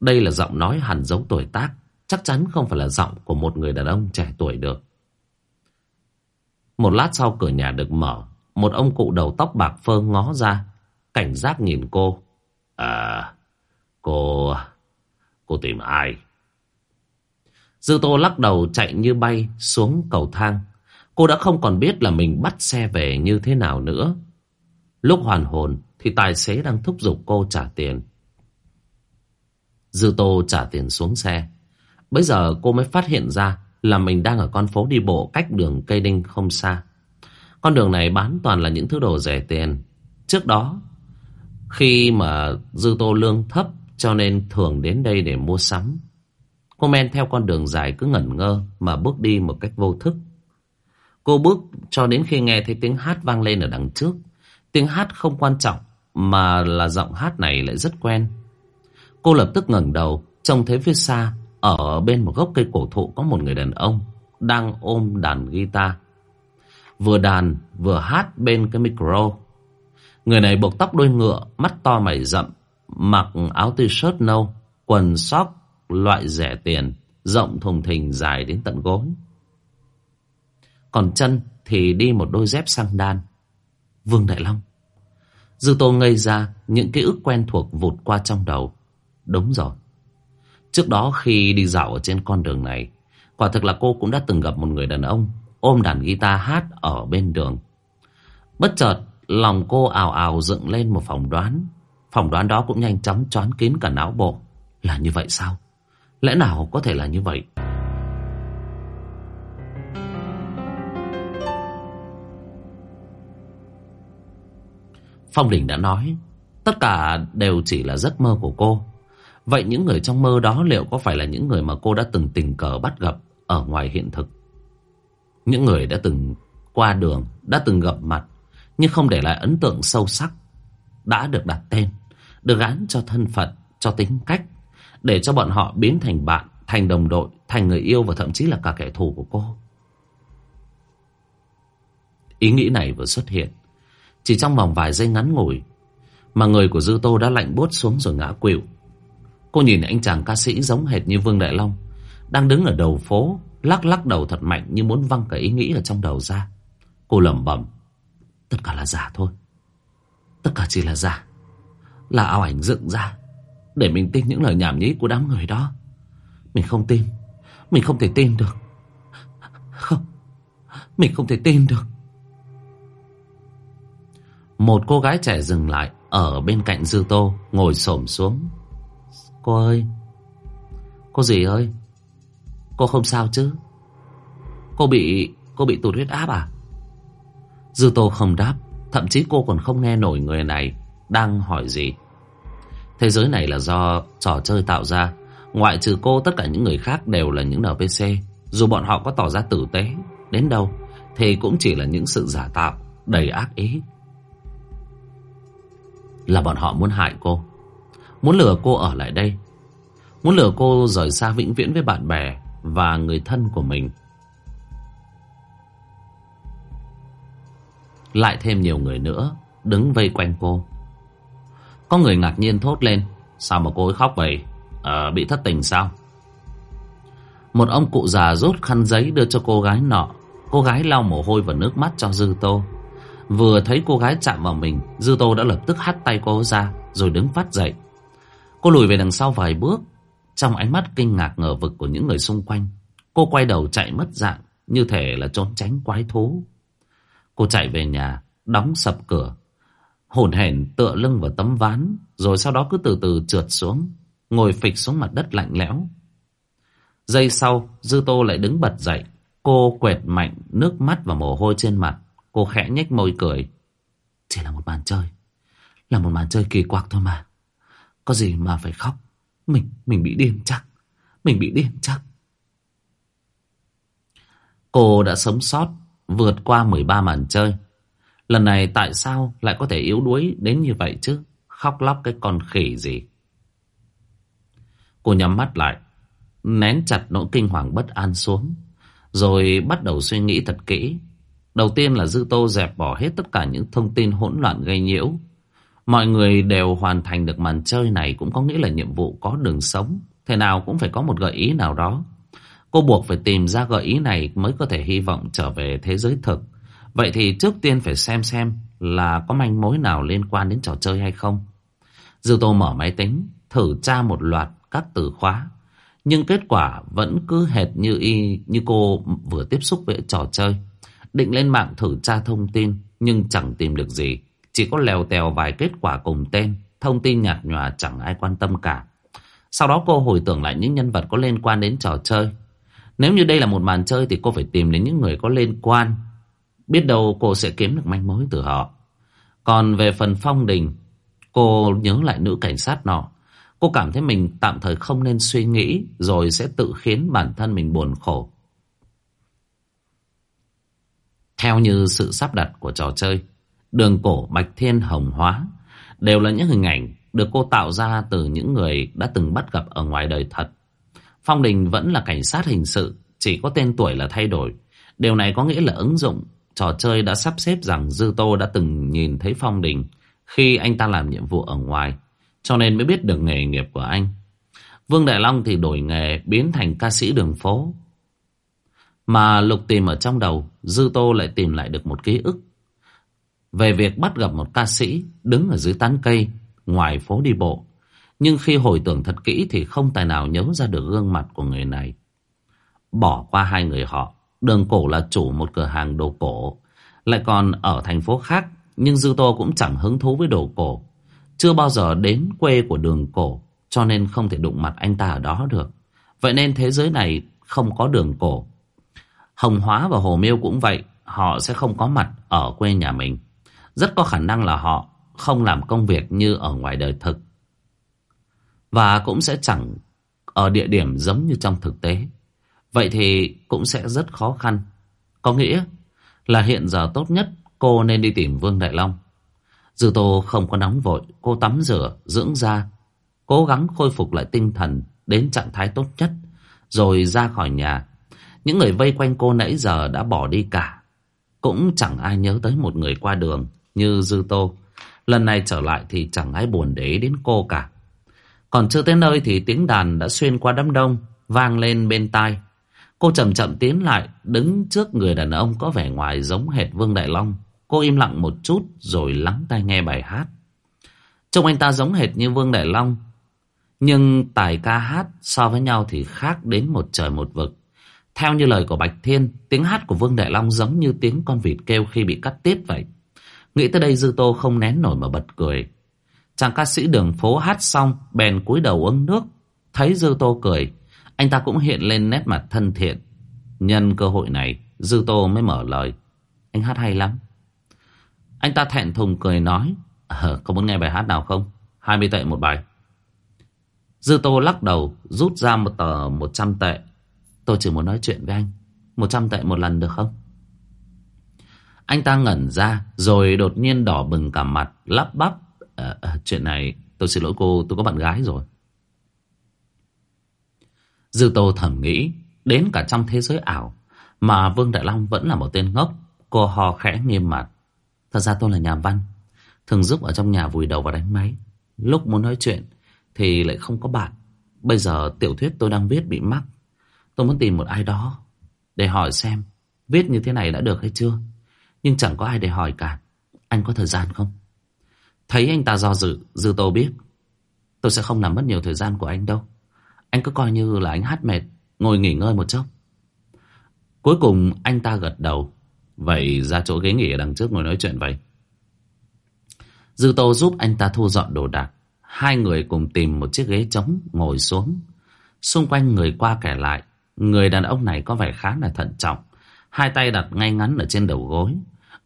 Đây là giọng nói hẳn giống tuổi tác, chắc chắn không phải là giọng của một người đàn ông trẻ tuổi được. Một lát sau cửa nhà được mở, một ông cụ đầu tóc bạc phơ ngó ra, cảnh giác nhìn cô. À, cô... cô tìm ai? Dư Tô lắc đầu chạy như bay xuống cầu thang. Cô đã không còn biết là mình bắt xe về như thế nào nữa. Lúc hoàn hồn thì tài xế đang thúc giục cô trả tiền. Dư Tô trả tiền xuống xe. Bây giờ cô mới phát hiện ra là mình đang ở con phố đi bộ cách đường cây đinh không xa. Con đường này bán toàn là những thứ đồ rẻ tiền. Trước đó, khi mà Dư Tô lương thấp cho nên thường đến đây để mua sắm. Cô men theo con đường dài cứ ngẩn ngơ mà bước đi một cách vô thức. Cô bước cho đến khi nghe thấy tiếng hát vang lên ở đằng trước. Tiếng hát không quan trọng mà là giọng hát này lại rất quen. Cô lập tức ngẩng đầu, trông thấy phía xa, ở bên một gốc cây cổ thụ có một người đàn ông đang ôm đàn guitar. Vừa đàn vừa hát bên cái micro. Người này buộc tóc đuôi ngựa, mắt to mày rậm, mặc áo t-shirt nâu, quần sóc loại rẻ tiền, rộng thùng thình dài đến tận gối. Còn chân thì đi một đôi dép sang đan. Vương Đại Long. Dư Tô ngây ra, những ký ức quen thuộc vụt qua trong đầu. Đúng rồi. Trước đó khi đi dạo ở trên con đường này, quả thực là cô cũng đã từng gặp một người đàn ông ôm đàn guitar hát ở bên đường. Bất chợt, lòng cô ào ào dựng lên một phỏng đoán. Phỏng đoán đó cũng nhanh chóng choán kín cả não bộ. Là như vậy sao? Lẽ nào có thể là như vậy? Phong Đình đã nói, tất cả đều chỉ là giấc mơ của cô. Vậy những người trong mơ đó liệu có phải là những người mà cô đã từng tình cờ bắt gặp ở ngoài hiện thực? Những người đã từng qua đường, đã từng gặp mặt, nhưng không để lại ấn tượng sâu sắc, đã được đặt tên, được gắn cho thân phận, cho tính cách, để cho bọn họ biến thành bạn, thành đồng đội, thành người yêu và thậm chí là cả kẻ thù của cô. Ý nghĩ này vừa xuất hiện, chỉ trong vòng vài giây ngắn ngủi, mà người của Dư Tô đã lạnh buốt xuống rồi ngã quỵu. Cô nhìn anh chàng ca sĩ giống hệt như Vương Đại Long, đang đứng ở đầu phố, lắc lắc đầu thật mạnh như muốn văng cả ý nghĩ ở trong đầu ra. Cô lẩm bẩm, tất cả là giả thôi. Tất cả chỉ là giả, là ảo ảnh dựng ra. Để mình tin những lời nhảm nhí của đám người đó Mình không tin Mình không thể tin được Không Mình không thể tin được một cô gái trẻ dừng lại, Ở bên cạnh Dư Tô, Ngồi xổm xuống. Cô ơi, Cô gì ơi? Cô không sao chứ? Cô bị cô bị tụt huyết áp à? Dư tô không đáp, Thậm chí cô còn không nghe nổi người này Đang hỏi gì. Thế giới này là do trò chơi tạo ra, Ngoại trừ cô, tất cả những người khác đều là những NPC Dù bọn họ có tỏ ra tử tế, Đến đâu, Thì cũng chỉ là những sự giả tạo, Đầy ác ý. Là bọn họ muốn hại cô. Muốn lừa cô ở lại đây. Muốn lừa cô rời xa vĩnh viễn với bạn bè Và người thân của mình. Lại thêm nhiều người nữa Đứng vây quanh cô. Có người ngạc nhiên thốt lên Sao mà cô ấy khóc vậy? À, Bị thất tình sao? Một ông cụ già rút khăn giấy đưa cho cô gái nọ. Cô gái lau mồ hôi và nước mắt cho Dư Tô. Vừa thấy cô gái chạm vào mình, Dư Tô đã lập tức hắt tay cô ra, Rồi đứng phát dậy. Cô lùi về đằng sau vài bước. Trong ánh mắt kinh ngạc ngờ vực của những người xung quanh, Cô quay đầu chạy mất dạng, Như thể là trốn tránh quái thú. Cô chạy về nhà, Đóng sập cửa, Hồn hển tựa lưng vào tấm ván, Rồi sau đó cứ từ từ trượt xuống, Ngồi phịch xuống mặt đất lạnh lẽo. Giây sau, Dư Tô lại đứng bật dậy, Cô quẹt mạnh nước mắt và mồ hôi trên mặt. Cô khẽ nhếch môi cười. Chỉ là một màn chơi. Là một màn chơi kỳ quặc thôi mà. Có gì mà phải khóc? Mình mình bị điên chắc. Mình bị điên chắc. Cô đã sống sót Vượt qua 13 màn chơi. Lần này tại sao lại có thể yếu đuối đến như vậy chứ? Khóc lóc cái con khỉ gì? Cô nhắm mắt lại Nén chặt nỗi kinh hoàng bất an xuống Rồi bắt đầu suy nghĩ thật kỹ Đầu tiên là Dư Tô dẹp bỏ hết tất cả những thông tin hỗn loạn gây nhiễu. Mọi người đều hoàn thành được màn chơi này Cũng có nghĩa là nhiệm vụ có đường sống. Thế nào cũng phải có một gợi ý nào đó. Cô buộc phải tìm ra gợi ý này Mới có thể hy vọng trở về thế giới thực. Vậy thì trước tiên phải xem xem Là có manh mối nào liên quan đến trò chơi hay không. Dư Tô mở máy tính, Thử tra một loạt các từ khóa. Nhưng kết quả vẫn cứ hệt như y, Như cô vừa tiếp xúc với trò chơi. Định lên mạng thử tra thông tin, Nhưng chẳng tìm được gì. Chỉ có lèo tèo vài kết quả cùng tên, Thông tin nhạt nhòa chẳng ai quan tâm cả. Sau đó cô hồi tưởng lại những nhân vật có liên quan đến trò chơi. Nếu như đây là một màn chơi Thì cô phải tìm đến những người có liên quan. Biết đâu cô sẽ kiếm được manh mối từ họ. Còn về phần phong đình, Cô nhớ lại nữ cảnh sát nọ. Cô cảm thấy mình tạm thời không nên suy nghĩ, Rồi sẽ tự khiến bản thân mình buồn khổ. Theo như sự sắp đặt của trò chơi. Đường cổ Bạch Thiên Hồng Hóa Đều là những hình ảnh Được cô tạo ra từ những người Đã từng bắt gặp ở ngoài đời thật. Phong Đình vẫn là cảnh sát hình sự, Chỉ có tên tuổi là thay đổi. Điều này có nghĩa là ứng dụng Trò chơi đã sắp xếp rằng Dư Tô đã từng nhìn thấy Phong Đình Khi anh ta làm nhiệm vụ ở ngoài, Cho nên mới biết được nghề nghiệp của anh. Vương Đại Long thì đổi nghề Biến thành ca sĩ đường phố. Mà lục tìm ở trong đầu, Dư Tô lại tìm lại được một ký ức. Về việc bắt gặp một ca sĩ Đứng ở dưới tán cây, Ngoài phố đi bộ. Nhưng khi hồi tưởng thật kỹ Thì không tài nào nhớ ra được gương mặt của người này. Bỏ qua hai người họ, Đường cổ là chủ một cửa hàng đồ cổ. Lại còn ở thành phố khác, Nhưng Dư Tô cũng chẳng hứng thú với đồ cổ. Chưa bao giờ đến quê của đường cổ, Cho nên không thể đụng mặt anh ta ở đó được. Vậy nên thế giới này không có đường cổ. Hồng Hóa và Hồ Miêu cũng vậy Họ sẽ không có mặt ở quê nhà mình Rất có khả năng là họ không làm công việc như ở ngoài đời thực Và cũng sẽ chẳng ở địa điểm giống như trong thực tế Vậy thì cũng sẽ rất khó khăn. Có nghĩa là hiện giờ tốt nhất cô nên đi tìm Vương Đại Long. Dư Tô không có nóng vội, cô tắm rửa, dưỡng da, cố gắng khôi phục lại tinh thần đến trạng thái tốt nhất, rồi ra khỏi nhà. Những người vây quanh cô nãy giờ đã bỏ đi cả. Cũng chẳng ai nhớ tới một người qua đường như Dư Tô. Lần này trở lại thì chẳng ai buồn để ý đến cô cả. Còn chưa tới nơi thì tiếng đàn đã xuyên qua đám đông, vang lên bên tai. Cô chậm chậm tiến lại, đứng trước người đàn ông có vẻ ngoài giống hệt Vương Đại Long. Cô im lặng một chút rồi lắng tai nghe bài hát. Trông anh ta giống hệt như Vương Đại Long. Nhưng tài ca hát so với nhau thì khác đến một trời một vực. Theo như lời của Bạch Thiên, tiếng hát của Vương Đại Long giống như tiếng con vịt kêu khi bị cắt tiết vậy. Nghĩ tới đây Dư Tô không nén nổi mà bật cười. Chàng ca sĩ đường phố hát xong, bèn cúi đầu uống nước. Thấy Dư Tô cười, Anh ta cũng hiện lên nét mặt thân thiện. Nhân cơ hội này, Dư Tô mới mở lời. Anh hát hay lắm. Anh ta thẹn thùng cười nói. Ờ, có muốn nghe bài hát nào không? 20 tệ một bài. Dư Tô lắc đầu, rút ra một tờ 100 tệ. Tôi chỉ muốn nói chuyện với anh. 100 tệ một lần được không? Anh ta ngẩn ra, rồi đột nhiên đỏ bừng cả mặt, lắp bắp. À, à, chuyện này, tôi xin lỗi cô, tôi có bạn gái rồi. Dư Tô thầm nghĩ, đến cả trong thế giới ảo, mà Vương Đại Long vẫn là một tên ngốc. Cô hò khẽ nghiêm mặt. Thật ra tôi là nhà văn, thường giúp ở trong nhà vùi đầu và đánh máy. Lúc muốn nói chuyện thì lại không có bạn. Bây giờ tiểu thuyết tôi đang viết bị mắc. Tôi muốn tìm một ai đó để hỏi xem viết như thế này đã được hay chưa. Nhưng chẳng có ai để hỏi cả. Anh có thời gian không? Thấy anh ta do dự, Dư Tô biết. Tôi sẽ không làm mất nhiều thời gian của anh đâu. Anh cứ coi như là anh hát mệt, ngồi nghỉ ngơi một chốc. Cuối cùng anh ta gật đầu. Vậy ra chỗ ghế nghỉ ở đằng trước ngồi nói chuyện vậy. Dư Tô giúp anh ta thu dọn đồ đạc. Hai người cùng tìm một chiếc ghế trống ngồi xuống. Xung quanh người qua kẻ lại. Người đàn ông này có vẻ khá là thận trọng. Hai tay đặt ngay ngắn ở trên đầu gối.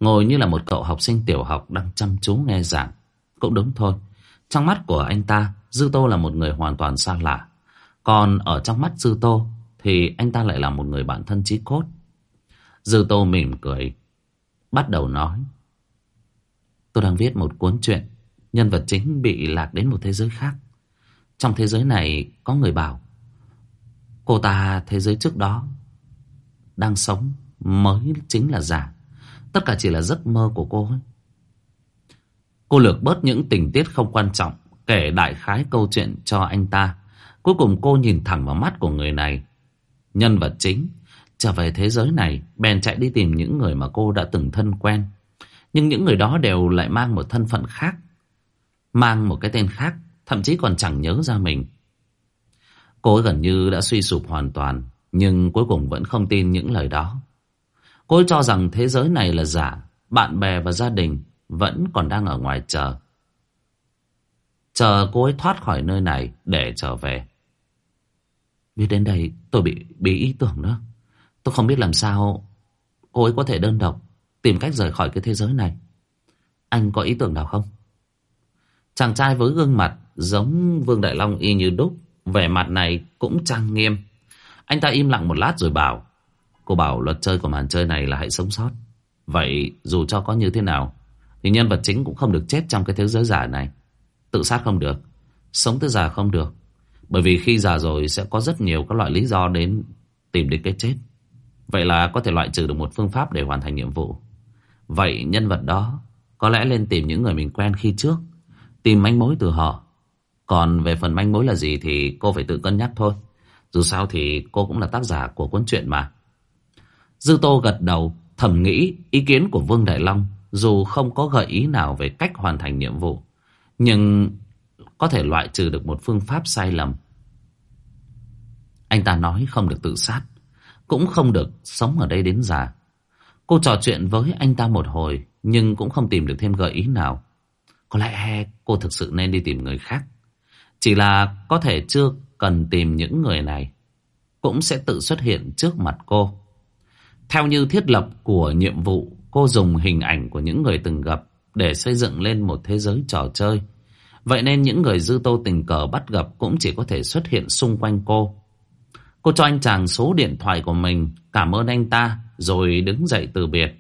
Ngồi như là một cậu học sinh tiểu học đang chăm chú nghe giảng. Cũng đúng thôi. Trong mắt của anh ta, Dư Tô là một người hoàn toàn xa lạ. Còn ở trong mắt Dư Tô thì anh ta lại là một người bạn thân chí cốt. Dư Tô mỉm cười, bắt đầu nói. Tôi đang viết một cuốn truyện, nhân vật chính bị lạc đến một thế giới khác. Trong thế giới này có người bảo, cô ta thế giới trước đó đang sống mới chính là giả. Tất cả chỉ là giấc mơ của cô ấy. Cô lược bớt những tình tiết không quan trọng, kể đại khái câu chuyện cho anh ta. Cuối cùng cô nhìn thẳng vào mắt của người này. Nhân vật chính trở về thế giới này, bèn chạy đi tìm những người mà cô đã từng thân quen. Nhưng những người đó đều lại mang một thân phận khác, mang một cái tên khác, thậm chí còn chẳng nhớ ra mình. Cô ấy gần như đã suy sụp hoàn toàn, nhưng cuối cùng vẫn không tin những lời đó. Cô ấy cho rằng thế giới này là giả, bạn bè và gia đình vẫn còn đang ở ngoài chờ. Chờ cô ấy thoát khỏi nơi này để trở về. Biết đến đây tôi bị bị ý tưởng nữa. Tôi không biết làm sao cô ấy có thể đơn độc tìm cách rời khỏi cái thế giới này. Anh có ý tưởng nào không? Chàng trai với gương mặt giống Vương Đại Long y như đúc. Vẻ mặt này cũng trang nghiêm. Anh ta im lặng một lát rồi bảo. Cô bảo luật chơi của màn chơi này là hãy sống sót. Vậy dù cho có như thế nào, thì nhân vật chính cũng không được chết trong cái thế giới giả này. Tự sát không được. Sống tới già không được. Bởi vì khi già rồi sẽ có rất nhiều các loại lý do đến tìm đến cái chết. Vậy là có thể loại trừ được một phương pháp để hoàn thành nhiệm vụ. Vậy nhân vật đó có lẽ lên tìm những người mình quen khi trước. Tìm manh mối từ họ. Còn về phần manh mối là gì thì cô phải tự cân nhắc thôi. Dù sao thì cô cũng là tác giả của cuốn truyện mà. Dư Tô gật đầu, thầm nghĩ ý kiến của Vương Đại Long dù không có gợi ý nào về cách hoàn thành nhiệm vụ. Nhưng có thể loại trừ được một phương pháp sai lầm. Anh ta nói không được tự sát, cũng không được sống ở đây đến già. Cô trò chuyện với anh ta một hồi, nhưng cũng không tìm được thêm gợi ý nào. Có lẽ cô thực sự nên đi tìm người khác. Chỉ là có thể chưa cần tìm những người này, cũng sẽ tự xuất hiện trước mặt cô. Theo như thiết lập của nhiệm vụ, cô dùng hình ảnh của những người từng gặp để xây dựng lên một thế giới trò chơi Vậy nên những người dư tô tình cờ bắt gặp cũng chỉ có thể xuất hiện xung quanh cô. Cô cho anh chàng số điện thoại của mình, cảm ơn anh ta, rồi đứng dậy từ biệt.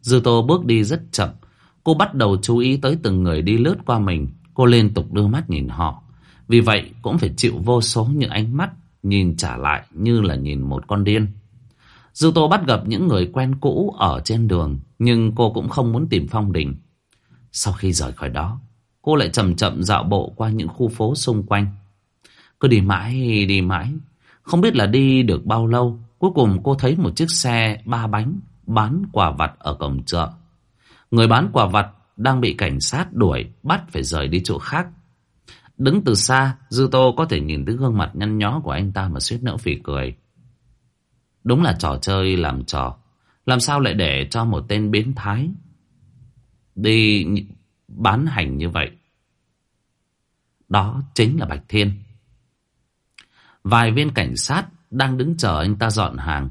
Dư tô bước đi rất chậm. Cô bắt đầu chú ý tới từng người đi lướt qua mình. Cô liên tục đưa mắt nhìn họ. Vì vậy cũng phải chịu vô số những ánh mắt nhìn trả lại như là nhìn một con điên. Dư Tô bắt gặp những người quen cũ ở trên đường, nhưng cô cũng không muốn tìm Phong Đình. Sau khi rời khỏi đó, Cô lại chậm chậm dạo bộ qua những khu phố xung quanh. Cứ đi mãi, đi mãi. Không biết là đi được bao lâu. Cuối cùng cô thấy một chiếc xe ba bánh bán quả vặt ở cổng chợ. Người bán quả vặt đang bị cảnh sát đuổi, bắt phải rời đi chỗ khác. Đứng từ xa, Dư Tô có thể nhìn thấy gương mặt nhăn nhó của anh ta mà suýt nỡ phì cười. Đúng là trò chơi làm trò. Làm sao lại để cho một tên biến thái đi bán hành như vậy. Đó chính là Bạch Thiên. Vài viên cảnh sát đang đứng chờ anh ta dọn hàng.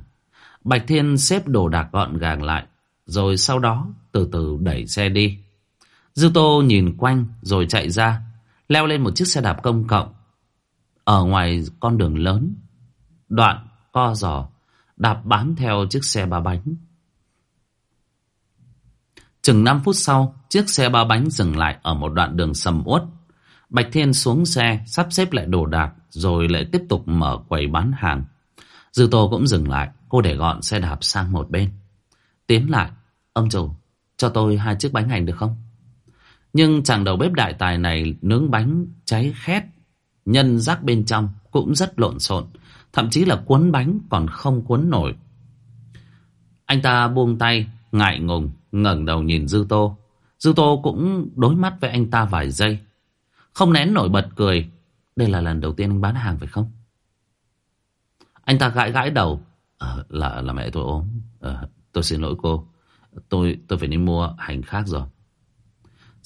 Bạch Thiên xếp đồ đạc gọn gàng lại, rồi sau đó từ từ đẩy xe đi. Dư Tô nhìn quanh rồi chạy ra, leo lên một chiếc xe đạp công cộng. Ở ngoài con đường lớn, đoạn co giò, đạp bám theo chiếc xe ba bánh. Chừng năm phút sau, chiếc xe ba bánh dừng lại ở một đoạn đường sầm uất. Bạch Thiên xuống xe, sắp xếp lại đồ đạc, rồi lại tiếp tục mở quầy bán hàng. Dư Tô cũng dừng lại, cô để gọn xe đạp sang một bên. Tiến lại, ông chủ, cho tôi hai chiếc bánh hành được không? Nhưng chàng đầu bếp đại tài này nướng bánh cháy khét, nhân rác bên trong cũng rất lộn xộn, thậm chí là cuốn bánh còn không cuốn nổi. Anh ta buông tay, ngại ngùng, ngẩng đầu nhìn Dư Tô. Dư Tô cũng đối mắt với anh ta vài giây. Không nén nổi bật cười. Đây là lần đầu tiên anh bán hàng phải không? Anh ta gãi gãi đầu. À, là là mẹ tôi ốm. À, tôi xin lỗi cô. Tôi tôi phải đi mua hành khác rồi.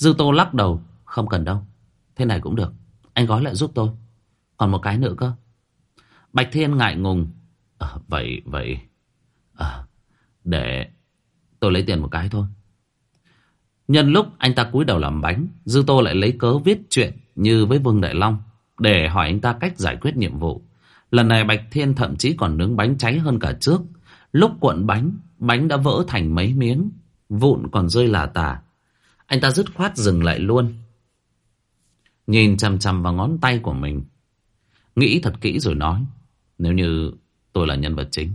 Dư Tô lắc đầu. Không cần đâu. Thế này cũng được. Anh gói lại giúp tôi. Còn một cái nữa cơ. Bạch Thiên ngại ngùng. À, vậy, vậy. À, để tôi lấy tiền một cái thôi. Nhân lúc anh ta cúi đầu làm bánh, Dư Tô lại lấy cớ viết chuyện như với Vương Đại Long để hỏi anh ta cách giải quyết nhiệm vụ. Lần này Bạch Thiên thậm chí còn nướng bánh cháy hơn cả trước. Lúc cuộn bánh, bánh đã vỡ thành mấy miếng, vụn còn rơi là tả. Anh ta dứt khoát dừng lại luôn. Nhìn chằm chằm vào ngón tay của mình. Nghĩ thật kỹ rồi nói. Nếu như tôi là nhân vật chính.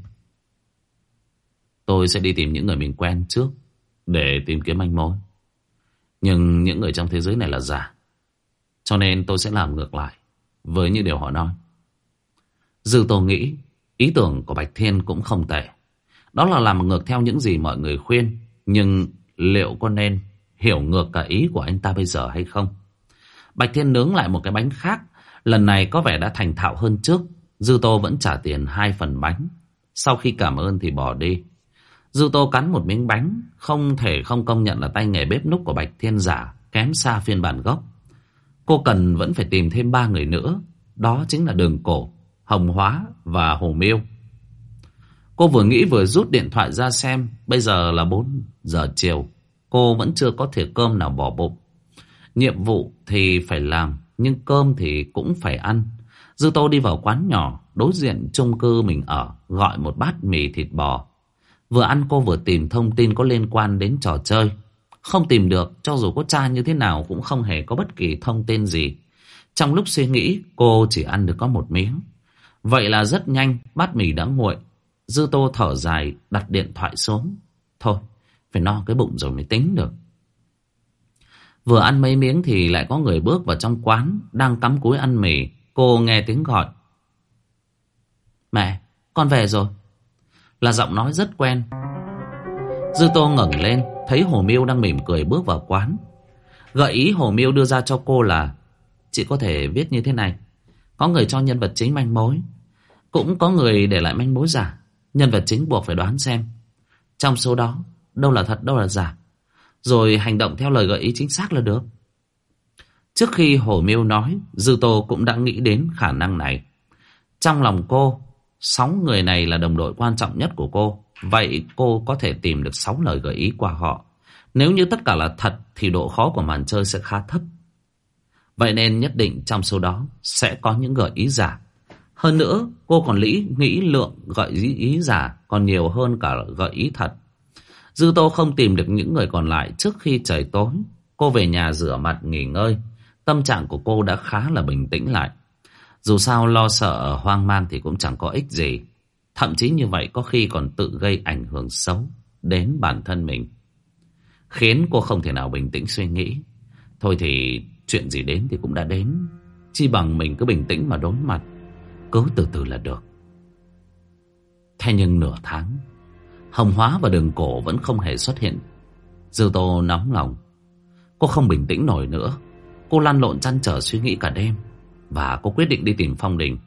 Tôi sẽ đi tìm những người mình quen trước. Để tìm kiếm manh mối. Nhưng những người trong thế giới này là giả. Cho nên tôi sẽ làm ngược lại. Với những điều họ nói. Dư Tô nghĩ. Ý tưởng của Bạch Thiên cũng không tệ. Đó là làm ngược theo những gì mọi người khuyên. Nhưng liệu có nên hiểu ngược cả ý của anh ta bây giờ hay không? Bạch Thiên nướng lại một cái bánh khác. Lần này có vẻ đã thành thạo hơn trước. Dư Tô vẫn trả tiền hai phần bánh. Sau khi cảm ơn thì bỏ đi. Dư Tô cắn một miếng bánh. Không thể không công nhận là tay nghề bếp núc của Bạch Thiên giả. Kém xa phiên bản gốc. Cô cần vẫn phải tìm thêm ba người nữa. Đó chính là Đường Cổ, Hồng Hóa và Hồ Miêu. Cô vừa nghĩ vừa rút điện thoại ra xem. Bây giờ là 4 giờ chiều. Cô vẫn chưa có thể cơm nào bỏ bụng. Nhiệm vụ thì phải làm. Nhưng cơm thì cũng phải ăn. Dư Tô đi vào quán nhỏ. Đối diện chung cư mình ở. Gọi một bát mì thịt bò. Vừa ăn cô vừa tìm thông tin có liên quan đến trò chơi. Không tìm được, cho dù có tra như thế nào cũng không hề có bất kỳ thông tin gì. Trong lúc suy nghĩ, cô chỉ ăn được có một miếng. Vậy là rất nhanh, bát mì đã nguội. Dư tô thở dài, đặt điện thoại xuống. Thôi, phải no cái bụng rồi mới tính được. Vừa ăn mấy miếng thì lại có người bước vào trong quán, đang cắm cúi ăn mì. Cô nghe tiếng gọi. Mẹ, con về rồi. Là giọng nói rất quen. Dư tô ngẩng lên, thấy Hồ Miêu đang mỉm cười bước vào quán. Gợi ý Hồ Miêu đưa ra cho cô là Chị có thể viết như thế này. Có người cho nhân vật chính manh mối. Cũng có người để lại manh mối giả. Nhân vật chính buộc phải đoán xem. Trong số đó, đâu là thật, đâu là giả. Rồi hành động theo lời gợi ý chính xác là được. Trước khi hổ Miêu nói, Dư Tô cũng đã nghĩ đến khả năng này. Trong lòng cô, sáu người này là đồng đội quan trọng nhất của cô. Vậy cô có thể tìm được sáu lời gợi ý qua họ. Nếu như tất cả là thật thì độ khó của màn chơi sẽ khá thấp. Vậy nên nhất định trong số đó sẽ có những gợi ý giả. Hơn nữa, cô còn lý nghĩ lượng gợi ý giả còn nhiều hơn cả gợi ý thật. Dư Tô không tìm được những người còn lại trước khi trời tối. Cô về nhà rửa mặt nghỉ ngơi. Tâm trạng của cô đã khá là bình tĩnh lại. Dù sao lo sợ hoang mang thì cũng chẳng có ích gì. Thậm chí như vậy có khi còn tự gây ảnh hưởng xấu đến bản thân mình. Khiến cô không thể nào bình tĩnh suy nghĩ. Thôi thì chuyện gì đến thì cũng đã đến. Chi bằng mình cứ bình tĩnh mà đối mặt. Cứ từ từ là được. Thế nhưng nửa tháng, Hồng Hóa và Đường Cổ vẫn không hề xuất hiện. Dư Tô nóng lòng. Cô không bình tĩnh nổi nữa. Cô lăn lộn chăn trở suy nghĩ cả đêm. Và cô quyết định đi tìm Phong Đình.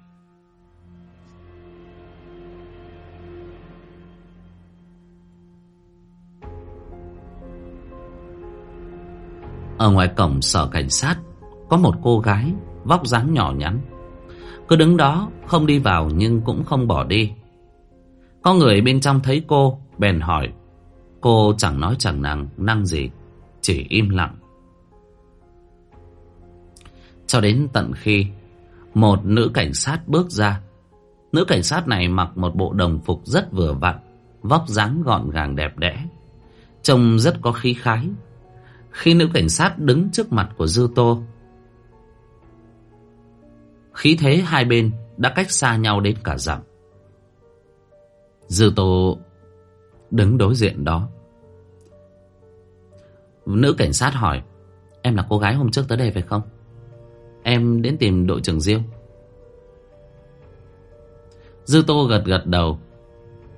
Ở ngoài cổng sở cảnh sát, Có một cô gái Vóc dáng nhỏ nhắn Cứ đứng đó, không đi vào nhưng cũng không bỏ đi có người bên trong thấy cô Bèn hỏi Cô chẳng nói chẳng năng, năng gì? Chỉ im lặng. Cho đến tận khi Một nữ cảnh sát bước ra Nữ cảnh sát này mặc một bộ đồng phục rất vừa vặn Vóc dáng gọn gàng đẹp đẽ Trông rất có khí khái. Khi nữ cảnh sát đứng trước mặt của Dư Tô Khí thế hai bên đã cách xa nhau đến cả dặm. Dư Tô đứng đối diện đó. Nữ cảnh sát hỏi, Em là cô gái hôm trước tới đây phải không? Em đến tìm đội trưởng Diêu. Dư Tô gật gật đầu.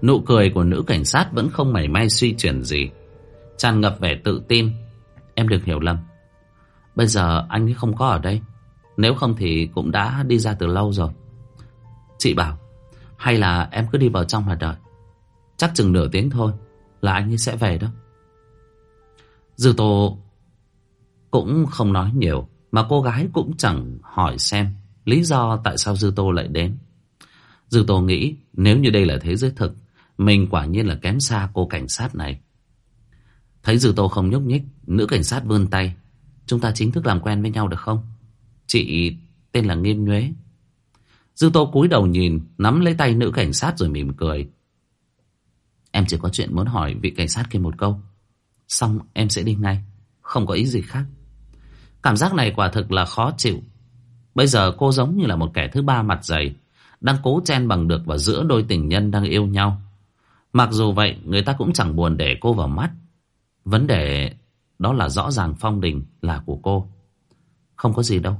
Nụ cười của nữ cảnh sát vẫn không mảy may suy chuyển gì, Tràn ngập vẻ tự tin. Em được hiểu lầm. Bây giờ anh ấy không có ở đây, Nếu không thì cũng đã đi ra từ lâu rồi. Chị bảo hay là em cứ đi vào trong mà đợi. Chắc chừng nửa tiếng thôi Là anh ấy sẽ về đó. Dư Tô Cũng không nói nhiều, Mà cô gái cũng chẳng hỏi xem Lý do tại sao Dư Tô lại đến. Dư Tô nghĩ Nếu như đây là thế giới thực, Mình quả nhiên là kém xa cô cảnh sát này. Thấy Dư Tô không nhúc nhích, Nữ cảnh sát vươn tay. Chúng ta chính thức làm quen với nhau được không? Chị tên là Nghiêm Nhuế. Dư Tô cúi đầu nhìn, Nắm lấy tay nữ cảnh sát rồi mỉm cười. Em chỉ có chuyện muốn hỏi vị cảnh sát kia một câu. Xong em sẽ đi ngay, Không có ý gì khác. Cảm giác này quả thực là khó chịu. Bây giờ cô giống như là một kẻ thứ ba mặt dày, Đang cố chen bằng được vào giữa đôi tình nhân đang yêu nhau. Mặc dù vậy, người ta cũng chẳng buồn để cô vào mắt. Vấn đề đó là rõ ràng Phong Đình là của cô. Không có gì đâu.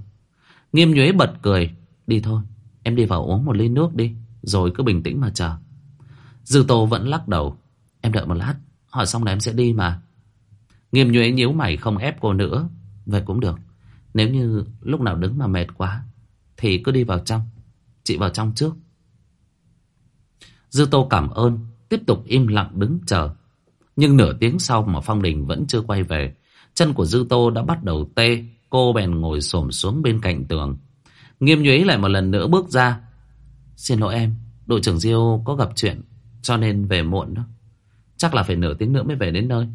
Nghiêm nhuế bật cười, Đi thôi em đi vào uống một ly nước đi, Rồi cứ bình tĩnh mà chờ. Dư Tô vẫn lắc đầu. Em đợi một lát, Hỏi xong là em sẽ đi mà. Nghiêm nhuế nhíu mày không ép cô nữa. Vậy cũng được. Nếu như lúc nào đứng mà mệt quá, Thì cứ đi vào trong. Chị vào trong trước. Dư Tô cảm ơn, Tiếp tục im lặng đứng chờ. Nhưng nửa tiếng sau mà Phong Đình vẫn chưa quay về, Chân của Dư Tô đã bắt đầu tê. Cô bèn ngồi xổm xuống bên cạnh tường. Nghiêm nhuế lại một lần nữa bước ra. Xin lỗi em, Đội trưởng Diêu có gặp chuyện, Cho nên về muộn đó. Chắc là phải nửa tiếng nữa mới về đến nơi.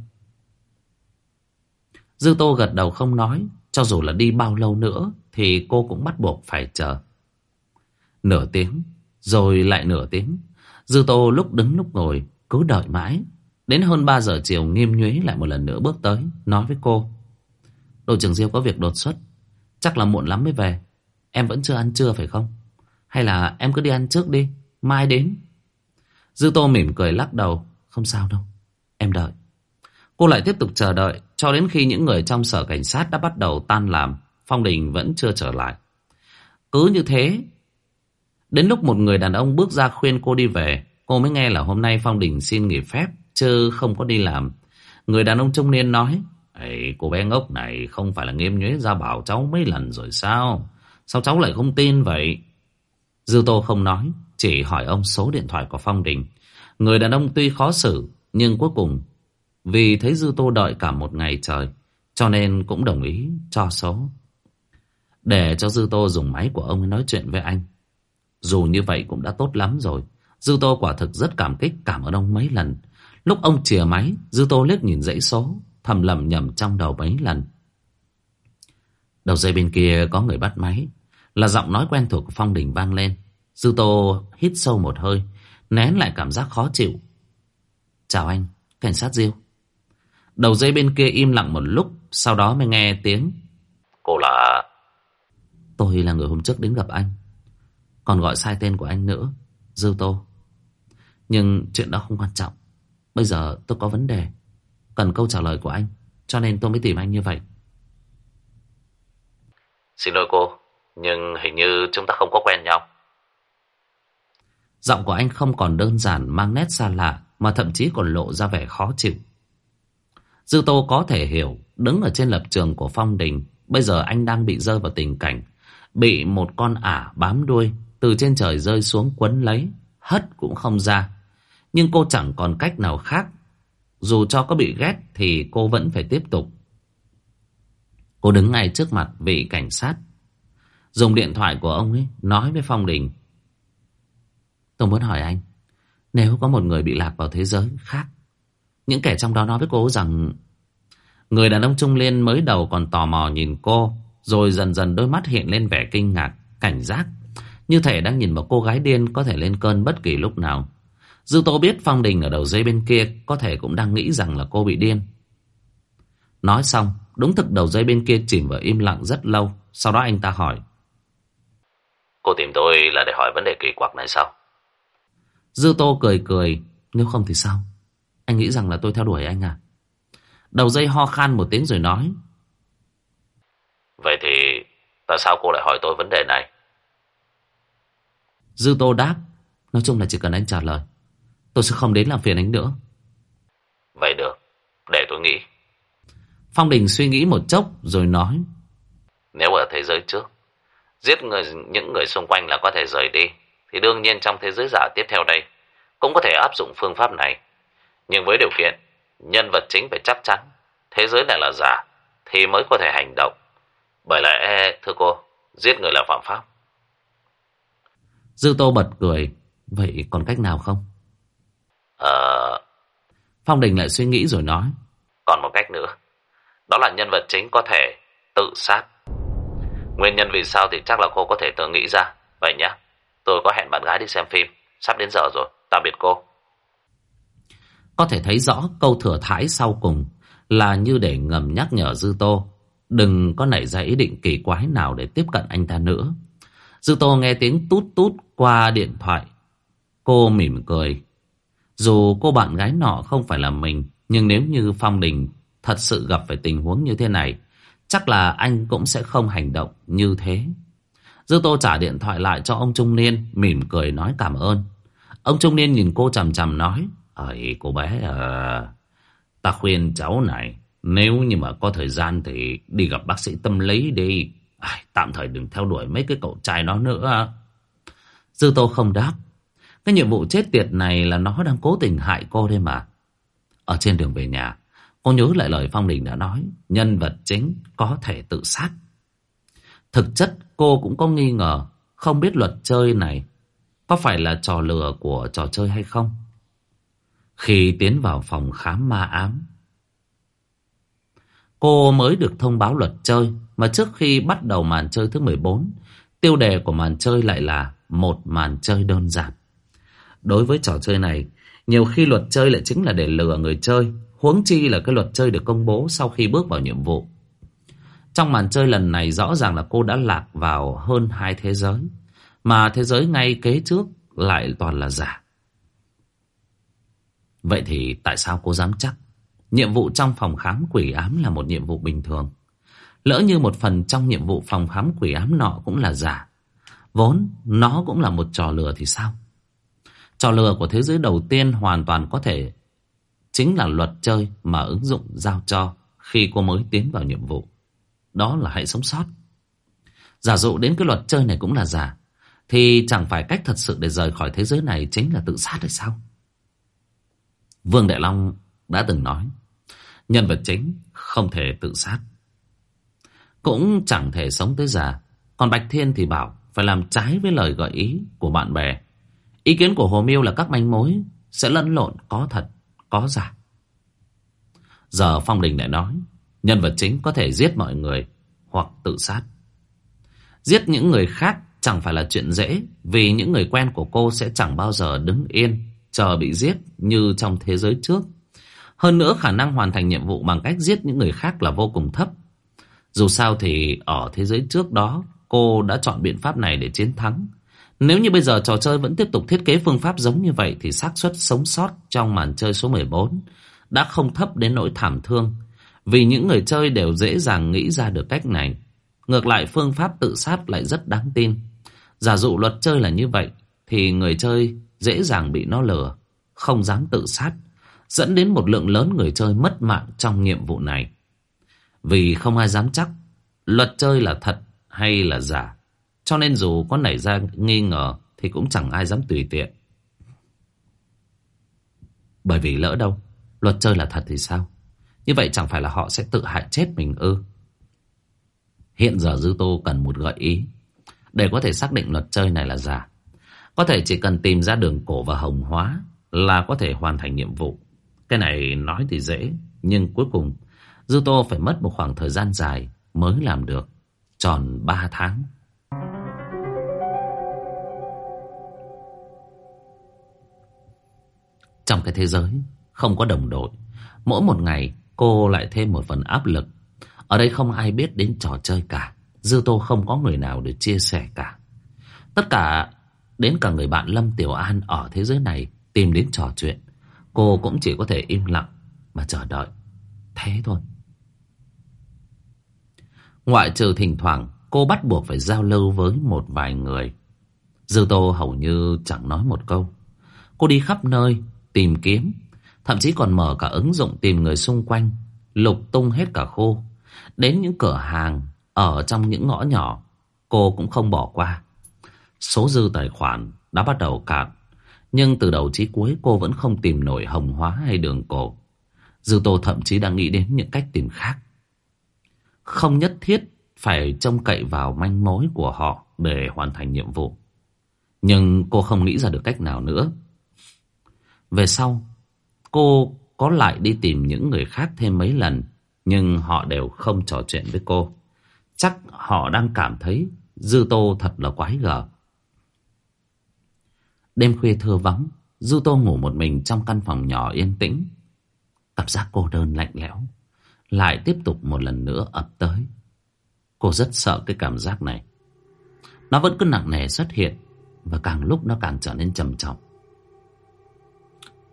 Dư Tô gật đầu không nói, Cho dù là đi bao lâu nữa Thì cô cũng bắt buộc phải chờ. Nửa tiếng, Rồi lại nửa tiếng. Dư Tô lúc đứng lúc ngồi, Cứ đợi mãi. Đến hơn 3 giờ chiều, nghiêm nhuế lại một lần nữa bước tới, Nói với cô, Đội trưởng Diêu có việc đột xuất, Chắc là muộn lắm mới về. Em vẫn chưa ăn trưa phải không? Hay là em cứ đi ăn trước đi Mai đến. Dư Tô mỉm cười lắc đầu Không sao đâu Em đợi. Cô lại tiếp tục chờ đợi Cho đến khi những người trong sở cảnh sát đã bắt đầu tan làm Phong Đình vẫn chưa trở lại. Cứ như thế Đến lúc một người đàn ông bước ra khuyên cô đi về Cô mới nghe là hôm nay Phong Đình xin nghỉ phép Chứ không có đi làm. Người đàn ông trung niên nói Ê, cô bé ngốc này không phải là nghiêm nhuế ra bảo cháu mấy lần rồi sao? Sao cháu lại không tin vậy? Dư Tô không nói, Chỉ hỏi ông số điện thoại của Phong Đình. Người đàn ông tuy khó xử, Nhưng cuối cùng, Vì thấy Dư Tô đợi cả một ngày trời, Cho nên cũng đồng ý cho số. Để cho Dư Tô dùng máy của ông nói chuyện với anh. Dù như vậy cũng đã tốt lắm rồi. Dư Tô quả thực rất cảm kích, Cảm ơn ông mấy lần. Lúc ông chìa máy, Dư Tô liếc nhìn dãy số, Thầm lầm nhầm trong đầu mấy lần. Đầu dây bên kia có người bắt máy. Là giọng nói quen thuộc của Phong Đình vang lên. Dư Tô hít sâu một hơi Nén lại cảm giác khó chịu. Chào anh, cảnh sát Diêu. Đầu dây bên kia im lặng một lúc Sau đó mới nghe tiếng Cô là... Tôi là người hôm trước đến gặp anh Còn gọi sai tên của anh nữa Dư Tô. Nhưng chuyện đó không quan trọng Bây giờ tôi có vấn đề Cần câu trả lời của anh Cho nên tôi mới tìm anh như vậy. Xin lỗi cô. Nhưng hình như chúng ta không có quen nhau. Giọng của anh không còn đơn giản mang nét xa lạ, Mà thậm chí còn lộ ra vẻ khó chịu. Dư Tô có thể hiểu, Đứng ở trên lập trường của Phong Đình, Bây giờ anh đang bị rơi vào tình cảnh, Bị một con ả bám đuôi, Từ trên trời rơi xuống quấn lấy, Hất cũng không ra. Nhưng cô chẳng còn cách nào khác. Dù cho có bị ghét Thì cô vẫn phải tiếp tục. Cô đứng ngay trước mặt vị cảnh sát. Dùng điện thoại của ông ấy Nói với Phong Đình. Tôi muốn hỏi anh, Nếu có một người bị lạc vào thế giới khác, Những kẻ trong đó nói với cô rằng Người đàn ông trung liên mới đầu còn tò mò nhìn cô, Rồi dần dần đôi mắt hiện lên vẻ kinh ngạc, Cảnh giác. Như thể đang nhìn một cô gái điên Có thể lên cơn bất kỳ lúc nào. Dư Tô biết Phong Đình ở đầu dây bên kia Có thể cũng đang nghĩ rằng là cô bị điên. Nói xong, Đúng thực đầu dây bên kia chìm vào im lặng rất lâu. Sau đó anh ta hỏi Cô tìm tôi là để hỏi vấn đề kỳ quặc này sao? Dư Tô cười cười Nếu không thì sao Anh nghĩ rằng là tôi theo đuổi anh à Đầu dây ho khan một tiếng rồi nói Vậy thì tại sao cô lại hỏi tôi vấn đề này? Dư Tô đáp Nói chung là chỉ cần anh trả lời Tôi sẽ không đến làm phiền anh nữa Vậy được, để tôi nghĩ Phong Đình suy nghĩ một chốc rồi nói Nếu ở thế giới trước Giết người những người xung quanh là có thể rời đi. Thì đương nhiên trong thế giới giả tiếp theo đây Cũng có thể áp dụng phương pháp này. Nhưng với điều kiện Nhân vật chính phải chắc chắn Thế giới này là giả Thì mới có thể hành động. Bởi lẽ thưa cô Giết người là phạm pháp. Dư Tô bật cười. Vậy còn cách nào không? Ờ Phong Đình lại suy nghĩ rồi nói. Còn một cách nữa. Đó là nhân vật chính có thể tự sát Nguyên nhân vì sao thì chắc là cô có thể tự nghĩ ra. Vậy nhá, Tôi có hẹn bạn gái đi xem phim. Sắp đến giờ rồi, Tạm biệt cô. Có thể thấy rõ câu thừa thãi sau cùng Là như để ngầm nhắc nhở Dư Tô, Đừng có nảy ra ý định kỳ quái nào Để tiếp cận anh ta nữa. Dư Tô nghe tiếng tút tút qua điện thoại. Cô mỉm cười. Dù cô bạn gái nọ không phải là mình, Nhưng nếu như Phong Đình Thật sự gặp phải tình huống như thế này Chắc là anh cũng sẽ không hành động như thế. Dư Tô trả điện thoại lại cho ông Trung Niên Mỉm cười nói cảm ơn. Ông Trung Niên nhìn cô chằm chằm nói Ây cô bé à Ta khuyên cháu này Nếu như mà có thời gian thì đi gặp bác sĩ tâm lý đi. À, Tạm thời đừng theo đuổi mấy cái cậu trai đó nữa. Dư Tô không đáp. Cái nhiệm vụ chết tiệt này là nó đang cố tình hại cô đây mà. Ở trên đường về nhà Cô nhớ lại lời Phong Đình đã nói, Nhân vật chính có thể tự sát. Thực chất, cô cũng có nghi ngờ, Không biết luật chơi này Có phải là trò lừa của trò chơi hay không. Khi tiến vào phòng khám ma ám, Cô mới được thông báo luật chơi, Mà trước khi bắt đầu màn chơi thứ 14 Tiêu đề của màn chơi lại là Một màn chơi đơn giản. Đối với trò chơi này, Nhiều khi luật chơi lại chính là để lừa người chơi. Huống chi là cái luật chơi được công bố sau khi bước vào nhiệm vụ. Trong màn chơi lần này rõ ràng là cô đã lạc vào hơn hai thế giới. Mà thế giới ngay kế trước lại toàn là giả. Vậy thì tại sao cô dám chắc nhiệm vụ trong phòng khám quỷ ám là một nhiệm vụ bình thường? Lỡ như một phần trong nhiệm vụ phòng khám quỷ ám nọ cũng là giả. Vốn nó cũng là một trò lừa thì sao? Trò lừa của thế giới đầu tiên hoàn toàn có thể chính là luật chơi mà ứng dụng giao cho khi cô mới tiến vào nhiệm vụ. Đó là hãy sống sót. Giả dụ đến cái luật chơi này cũng là giả, thì chẳng phải cách thật sự để rời khỏi thế giới này chính là tự sát hay sao? Vương Đại Long đã từng nói, nhân vật chính không thể tự sát. Cũng chẳng thể sống tới già. Còn Bạch Thiên thì bảo phải làm trái với lời gợi ý của bạn bè. Ý kiến của Hồ Miêu là các manh mối sẽ lẫn lộn có thật có giả. Giờ Phong Đình lại nói, nhân vật chính có thể giết mọi người hoặc tự sát. Giết những người khác chẳng phải là chuyện dễ vì những người quen của cô sẽ chẳng bao giờ đứng yên chờ bị giết như trong thế giới trước. Hơn nữa khả năng hoàn thành nhiệm vụ bằng cách giết những người khác là vô cùng thấp. Dù sao thì ở thế giới trước đó cô đã chọn biện pháp này để chiến thắng. Nếu như bây giờ trò chơi vẫn tiếp tục thiết kế phương pháp giống như vậy thì xác suất sống sót trong màn chơi số 14 đã không thấp đến nỗi thảm thương. Vì những người chơi đều dễ dàng nghĩ ra được cách này. Ngược lại phương pháp tự sát lại rất đáng tin. Giả dụ luật chơi là như vậy thì người chơi dễ dàng bị nó lừa, không dám tự sát, dẫn đến một lượng lớn người chơi mất mạng trong nhiệm vụ này. Vì không ai dám chắc luật chơi là thật hay là giả. Cho nên dù có nảy ra nghi ngờ thì cũng chẳng ai dám tùy tiện. Bởi vì lỡ đâu, luật chơi là thật thì sao? Như vậy chẳng phải là họ sẽ tự hại chết mình ư? Hiện giờ Dư Tô cần một gợi ý. Để có thể xác định luật chơi này là giả Có thể chỉ cần tìm ra đường cổ và hồng hóa Là có thể hoàn thành nhiệm vụ Cái này nói thì dễ Nhưng cuối cùng Dư Tô phải mất một khoảng thời gian dài Mới làm được Tròn 3 tháng Trong cái thế giới Không có đồng đội, Mỗi một ngày cô lại thêm một phần áp lực. Ở đây không ai biết đến trò chơi cả, Dư Tô không có người nào để chia sẻ cả. Tất cả Đến cả người bạn Lâm Tiểu An Ở thế giới này tìm đến trò chuyện, Cô cũng chỉ có thể im lặng Mà chờ đợi. Thế thôi. Ngoại trừ thỉnh thoảng, Cô bắt buộc phải giao lưu với một vài người. Dư Tô hầu như chẳng nói một câu. Cô đi khắp nơi Tìm kiếm, Thậm chí còn mở cả ứng dụng tìm người xung quanh, Lục tung hết cả khô Đến những cửa hàng, Ở trong những ngõ nhỏ, Cô cũng không bỏ qua Số dư tài khoản đã bắt đầu cạn, Nhưng từ đầu chí cuối cô vẫn không tìm nổi hồng hóa hay đường cổ Dư Tô thậm chí đang nghĩ đến những cách tìm khác Không nhất thiết phải trông cậy vào manh mối của họ để hoàn thành nhiệm vụ. Nhưng cô không nghĩ ra được cách nào nữa. Về sau, cô có lại đi tìm những người khác thêm mấy lần, nhưng họ đều không trò chuyện với cô. Chắc họ đang cảm thấy Dư Tô thật là quái gở. Đêm khuya thưa vắng, Dư Tô ngủ một mình trong căn phòng nhỏ yên tĩnh. Cảm giác cô đơn lạnh lẽo, lại tiếp tục một lần nữa ập tới. Cô rất sợ cái cảm giác này. Nó vẫn cứ nặng nề xuất hiện, và càng lúc nó càng trở nên trầm trọng.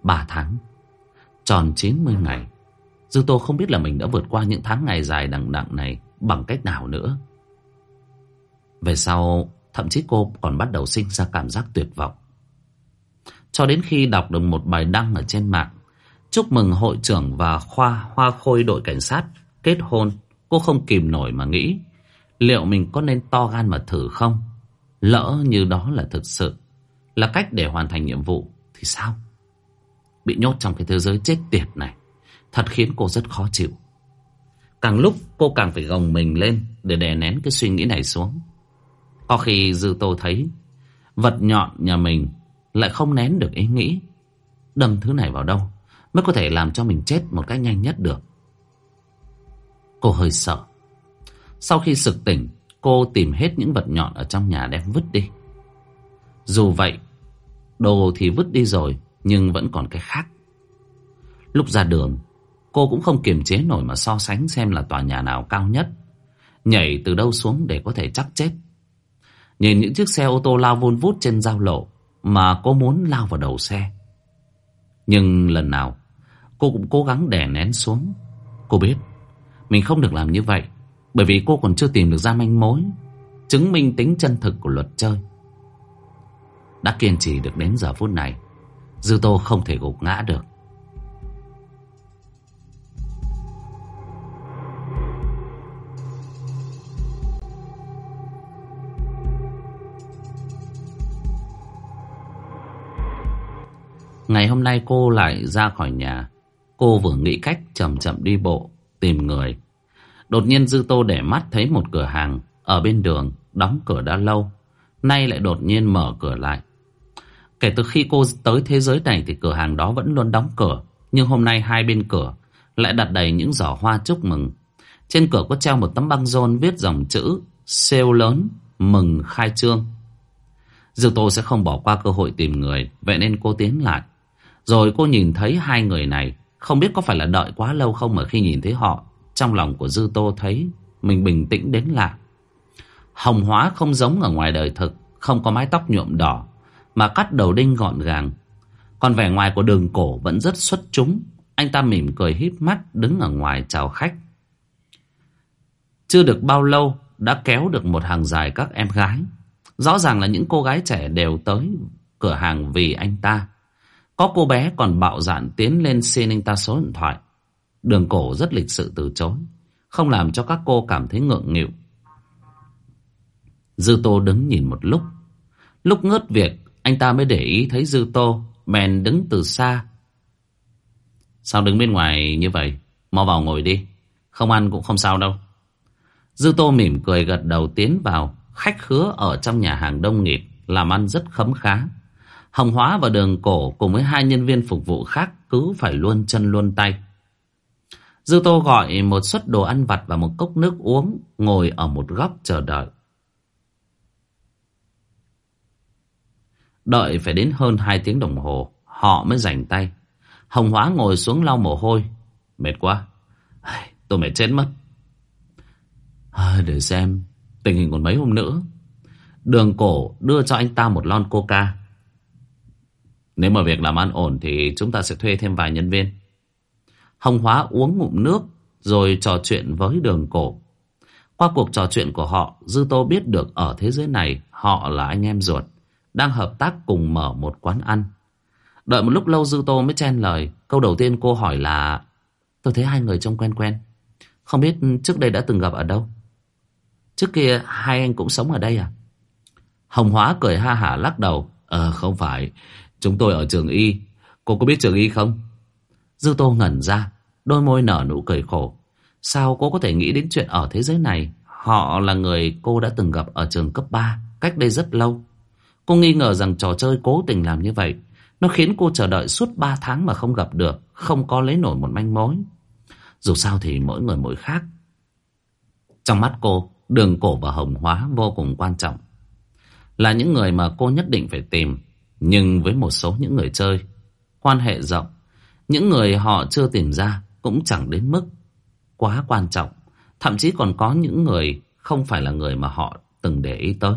Ba tháng, tròn 90 ngày, Dư Tô không biết là mình đã vượt qua những tháng ngày dài đằng đẵng này bằng cách nào nữa. Về sau, thậm chí cô còn bắt đầu sinh ra cảm giác tuyệt vọng. Cho đến khi đọc được một bài đăng ở trên mạng, chúc mừng hội trưởng và khoa hoa khôi đội cảnh sát kết hôn, cô không kìm nổi mà nghĩ, liệu mình có nên to gan mà thử không? Lỡ như đó là thực sự, là cách để hoàn thành nhiệm vụ, thì sao? Bị nhốt trong cái thế giới chết tiệt này, thật khiến cô rất khó chịu. Càng lúc cô càng phải gồng mình lên để đè nén cái suy nghĩ này xuống. Có khi Dư Tô thấy vật nhọn nhà mình lại không nén được ý nghĩ. Đâm thứ này vào đâu mới có thể làm cho mình chết một cách nhanh nhất được. Cô hơi sợ. Sau khi sực tỉnh, cô tìm hết những vật nhọn ở trong nhà đem vứt đi. Dù vậy, đồ thì vứt đi rồi, nhưng vẫn còn cái khác. Lúc ra đường, cô cũng không kiềm chế nổi mà so sánh xem là tòa nhà nào cao nhất. Nhảy từ đâu xuống để có thể chắc chết. Nhìn những chiếc xe ô tô lao vun vút trên giao lộ mà cô muốn lao vào đầu xe. Nhưng lần nào cô cũng cố gắng đè nén xuống. Cô biết mình không được làm như vậy bởi vì cô còn chưa tìm được ra manh mối chứng minh tính chân thực của luật chơi. Đã kiên trì được đến giờ phút này, Dư Tô không thể gục ngã được. Ngày hôm nay cô lại ra khỏi nhà. Cô vừa nghĩ cách chậm chậm đi bộ, tìm người. Đột nhiên Dư Tô để mắt thấy một cửa hàng ở bên đường, đóng cửa đã lâu. Nay lại đột nhiên mở cửa lại. Kể từ khi cô tới thế giới này thì cửa hàng đó vẫn luôn đóng cửa. Nhưng hôm nay hai bên cửa lại đặt đầy những giỏ hoa chúc mừng. Trên cửa có treo một tấm băng rôn viết dòng chữ sale lớn, mừng khai trương. Dư Tô sẽ không bỏ qua cơ hội tìm người, vậy nên cô tiến lại. Rồi cô nhìn thấy hai người này, không biết có phải là đợi quá lâu không mà khi nhìn thấy họ, trong lòng của Dư Tô thấy mình bình tĩnh đến lạ. Hồng Hóa không giống ở ngoài đời thực, không có mái tóc nhuộm đỏ, mà cắt đầu đinh gọn gàng. Còn vẻ ngoài của đường cổ vẫn rất xuất chúng. Anh ta mỉm cười híp mắt đứng ở ngoài chào khách. Chưa được bao lâu đã kéo được một hàng dài các em gái. Rõ ràng là những cô gái trẻ đều tới cửa hàng vì anh ta. Có cô bé còn bạo dạn tiến lên xin anh ta số điện thoại. Đường cổ rất lịch sự từ chối. Không làm cho các cô cảm thấy ngượng nghịu. Dư Tô đứng nhìn một lúc. Lúc ngớt việc, anh ta mới để ý thấy Dư Tô. Bèn đứng từ xa. Sao đứng bên ngoài như vậy? Mau vào ngồi đi. Không ăn cũng không sao đâu. Dư Tô mỉm cười gật đầu tiến vào. khách khứa ở trong nhà hàng đông nghịt, làm ăn rất khấm khá. Hồng Hóa và Đường Cổ cùng với hai nhân viên phục vụ khác cứ phải luôn chân luôn tay. Dư Tô gọi một suất đồ ăn vặt và một cốc nước uống, ngồi ở một góc chờ đợi. Đợi phải đến hơn hai tiếng đồng hồ, họ mới rảnh tay. Hồng Hóa ngồi xuống lau mồ hôi. Mệt quá. Tôi mệt chết mất. À, để xem, tình hình còn mấy hôm nữa. Đường cổ đưa cho anh ta một lon coca. Nếu mà việc làm ăn ổn thì chúng ta sẽ thuê thêm vài nhân viên. Hồng Hóa uống ngụm nước rồi trò chuyện với đường cổ. Qua cuộc trò chuyện của họ, Dư Tô biết được ở thế giới này họ là anh em ruột, đang hợp tác cùng mở một quán ăn. Đợi một lúc lâu Dư Tô mới chen lời. Câu đầu tiên cô hỏi là Tôi thấy hai người trông quen quen. Không biết trước đây đã từng gặp ở đâu. Trước kia hai anh cũng sống ở đây à? Hồng Hóa cười ha hả lắc đầu. Ờ không phải, chúng tôi ở trường Y. Cô có biết trường Y không? Dư Tô ngẩn ra, đôi môi nở nụ cười khổ. Sao cô có thể nghĩ đến chuyện ở thế giới này? Họ là người cô đã từng gặp ở trường cấp 3, cách đây rất lâu. Cô nghi ngờ rằng trò chơi cố tình làm như vậy. Nó khiến cô chờ đợi suốt 3 tháng mà không gặp được, không có lấy nổi một manh mối. Dù sao thì mỗi người mỗi khác. Trong mắt cô, đường cổ và hồng hóa vô cùng quan trọng. Là những người mà cô nhất định phải tìm. Nhưng với một số những người chơi, quan hệ rộng, những người họ chưa tìm ra cũng chẳng đến mức quá quan trọng. Thậm chí còn có những người không phải là người mà họ từng để ý tới.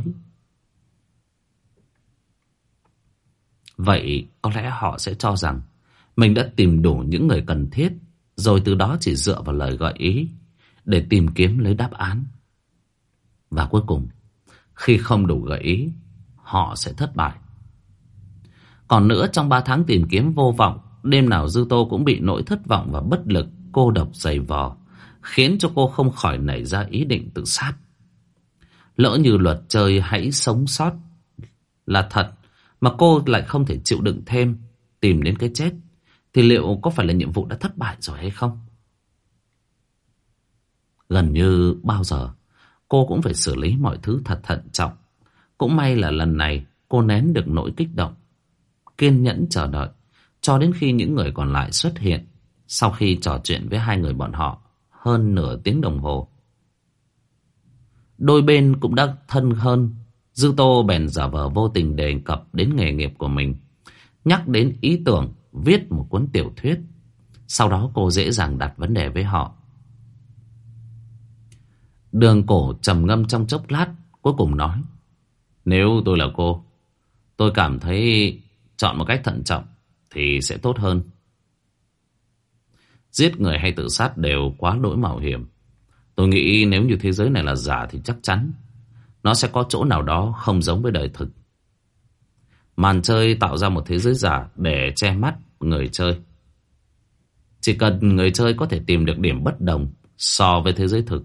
Vậy có lẽ họ sẽ cho rằng mình đã tìm đủ những người cần thiết rồi từ đó chỉ dựa vào lời gợi ý để tìm kiếm lấy đáp án. Và cuối cùng, khi không đủ gợi ý, họ sẽ thất bại. Còn nữa trong 3 tháng tìm kiếm vô vọng, đêm nào Dư Tô cũng bị nỗi thất vọng và bất lực, cô độc dày vò, khiến cho cô không khỏi nảy ra ý định tự sát. Lỡ như luật chơi hãy sống sót là thật, mà cô lại không thể chịu đựng thêm, tìm đến cái chết, thì liệu có phải là nhiệm vụ đã thất bại rồi hay không? Gần như bao giờ, cô cũng phải xử lý mọi thứ thật thận trọng. Cũng may là lần này cô nén được nỗi kích động, kiên nhẫn chờ đợi, cho đến khi những người còn lại xuất hiện. Sau khi trò chuyện với hai người bọn họ hơn nửa tiếng đồng hồ. Đôi bên cũng đã thân hơn Dư Tô bèn giả vờ vô tình đề cập đến nghề nghiệp của mình. Nhắc đến ý tưởng viết một cuốn tiểu thuyết. Sau đó cô dễ dàng đặt vấn đề với họ. Đường cổ trầm ngâm trong chốc lát, cuối cùng nói. Nếu tôi là cô, tôi cảm thấy chọn một cách thận trọng thì sẽ tốt hơn. Giết người hay tự sát đều quá đỗi mạo hiểm. Tôi nghĩ nếu như thế giới này là giả thì chắc chắn nó sẽ có chỗ nào đó không giống với đời thực. Màn chơi tạo ra một thế giới giả để che mắt người chơi. Chỉ cần người chơi có thể tìm được điểm bất đồng so với thế giới thực,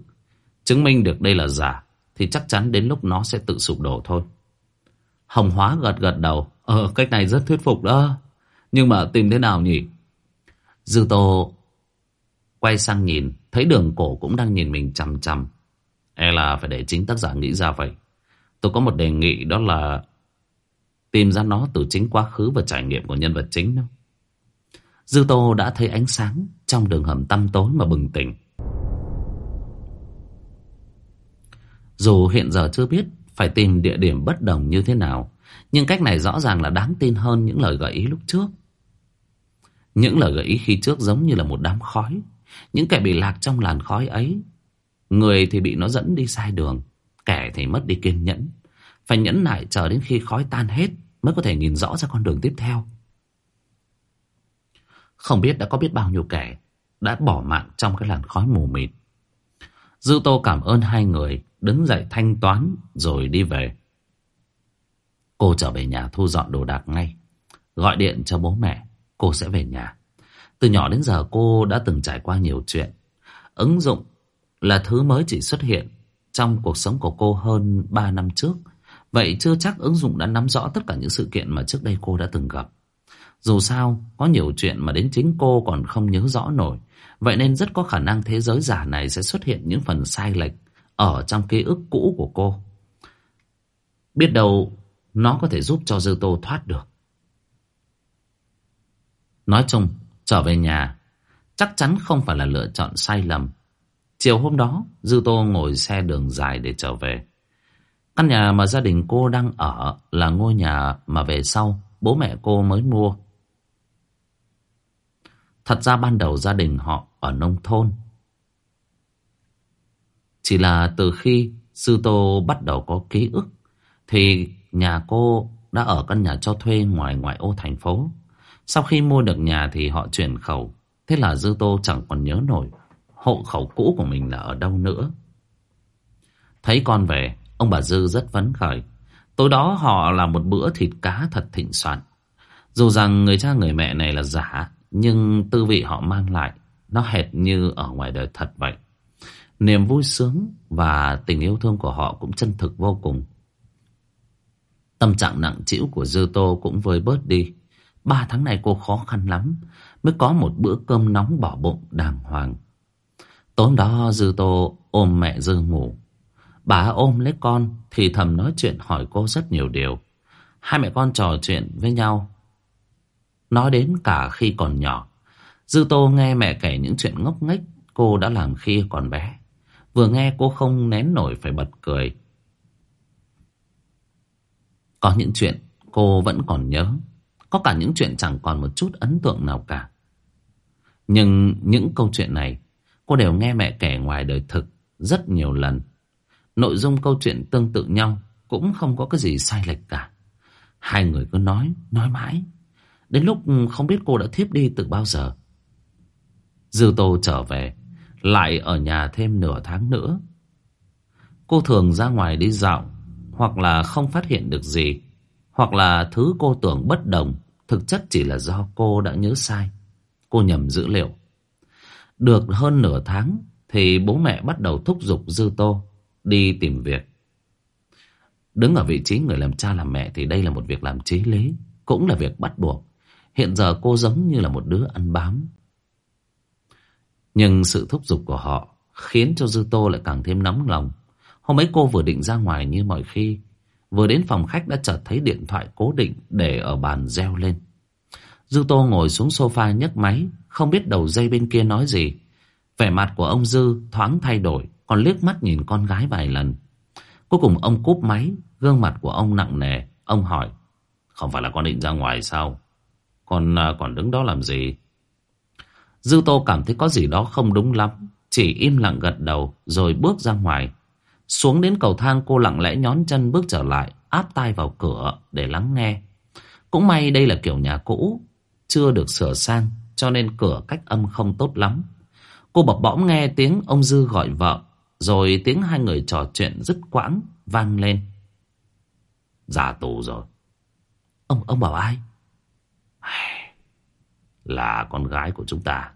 chứng minh được đây là giả, thì chắc chắn đến lúc nó sẽ tự sụp đổ thôi. Hồng Hóa gật gật đầu. Ờ, cách này rất thuyết phục đó. Nhưng mà tìm thế nào nhỉ? Dư Tô quay sang nhìn, thấy đường cổ cũng đang nhìn mình chằm chằm. E là phải để chính tác giả nghĩ ra vậy. Tôi có một đề nghị đó là tìm ra nó từ chính quá khứ và trải nghiệm của nhân vật chính. Đâu. Dư Tô đã thấy ánh sáng trong đường hầm tăm tối mà bừng tỉnh. Dù hiện giờ chưa biết phải tìm địa điểm bất đồng như thế nào, nhưng cách này rõ ràng là đáng tin hơn những lời gợi ý lúc trước. Những lời gợi ý khi trước giống như là một đám khói. Những kẻ bị lạc trong làn khói ấy Người thì bị nó dẫn đi sai đường, Kẻ thì mất đi kiên nhẫn. Phải nhẫn nại chờ đến khi khói tan hết Mới có thể nhìn rõ ra con đường tiếp theo. Không biết đã có biết bao nhiêu kẻ Đã bỏ mạng trong cái làn khói mù mịt. Dư Tô cảm ơn hai người Đứng dậy thanh toán Rồi đi về. Cô trở về nhà thu dọn đồ đạc ngay. Gọi điện cho bố mẹ, Cô sẽ về nhà. Từ nhỏ đến giờ cô đã từng trải qua nhiều chuyện. Ứng dụng là thứ mới chỉ xuất hiện trong cuộc sống của cô hơn 3 năm trước. Vậy chưa chắc ứng dụng đã nắm rõ tất cả những sự kiện mà trước đây cô đã từng gặp. Dù sao, có nhiều chuyện mà đến chính cô còn không nhớ rõ nổi. Vậy nên rất có khả năng thế giới giả này sẽ xuất hiện những phần sai lệch ở trong ký ức cũ của cô. Biết đâu nó có thể giúp cho Dư Tô thoát được. Nói chung, trở về nhà chắc chắn không phải là lựa chọn sai lầm. Chiều hôm đó, Dư Tô ngồi xe đường dài để trở về. Căn nhà mà gia đình cô đang ở là ngôi nhà mà về sau bố mẹ cô mới mua. Thật ra ban đầu gia đình họ ở nông thôn. Chỉ là từ khi Sư Tô bắt đầu có ký ức thì nhà cô đã ở căn nhà cho thuê ngoài ngoại ô thành phố. Sau khi mua được nhà thì họ chuyển khẩu. Thế là Dư Tô chẳng còn nhớ nổi hộ khẩu cũ của mình là ở đâu nữa. Thấy con về, ông bà Dư rất phấn khởi. Tối đó họ làm một bữa thịt cá thật thịnh soạn. Dù rằng người cha người mẹ này là giả, nhưng tư vị họ mang lại, nó hệt như ở ngoài đời thật vậy. Niềm vui sướng và tình yêu thương của họ cũng chân thực vô cùng. Tâm trạng nặng trĩu của Dư Tô cũng vơi bớt đi. Ba tháng này cô khó khăn lắm mới có một bữa cơm nóng bỏ bụng đàng hoàng. Tối đó Dư Tô ôm mẹ Dư ngủ. Bà ôm lấy con thì thầm nói chuyện hỏi cô rất nhiều điều. Hai mẹ con trò chuyện với nhau. Nói đến cả khi còn nhỏ. Dư Tô nghe mẹ kể những chuyện ngốc nghếch cô đã làm khi còn bé. Vừa nghe cô không nén nổi phải bật cười. Có những chuyện cô vẫn còn nhớ. Có cả những chuyện chẳng còn một chút ấn tượng nào cả. Nhưng những câu chuyện này cô đều nghe mẹ kể ngoài đời thực rất nhiều lần. Nội dung câu chuyện tương tự nhau cũng không có cái gì sai lệch cả. Hai người cứ nói, nói mãi. Đến lúc không biết cô đã thiếp đi từ bao giờ. Dư Tô trở về, lại ở nhà thêm nửa tháng nữa. Cô thường ra ngoài đi dạo, hoặc là không phát hiện được gì, hoặc là thứ cô tưởng bất đồng, thực chất chỉ là do cô đã nhớ sai. Cô nhầm dữ liệu. Được hơn nửa tháng, thì bố mẹ bắt đầu thúc giục Dư Tô đi tìm việc. Đứng ở vị trí người làm cha làm mẹ thì đây là một việc làm chí lý, cũng là việc bắt buộc. Hiện giờ cô giống như là một đứa ăn bám. Nhưng sự thúc giục của họ khiến cho Dư Tô lại càng thêm nóng lòng. Hôm ấy cô vừa định ra ngoài như mọi khi, vừa đến phòng khách đã chợt thấy điện thoại cố định để ở bàn reo lên. Dư Tô ngồi xuống sofa nhấc máy, không biết đầu dây bên kia nói gì. Vẻ mặt của ông Dư thoáng thay đổi, còn liếc mắt nhìn con gái vài lần. Cuối cùng ông cúp máy, gương mặt của ông nặng nề. Ông hỏi, không phải là con định ra ngoài sao? Con à, còn đứng đó làm gì? Dư Tô cảm thấy có gì đó không đúng lắm. Chỉ im lặng gật đầu rồi bước ra ngoài. Xuống đến cầu thang cô lặng lẽ nhón chân bước trở lại, áp tai vào cửa để lắng nghe. Cũng may đây là kiểu nhà cũ, chưa được sửa sang cho nên cửa cách âm không tốt lắm. Cô bập bõm nghe tiếng ông Dư gọi vợ, rồi tiếng hai người trò chuyện dứt quãng vang lên. Ra tù rồi. Ông ông bảo ai? (sighs) Là con gái của chúng ta.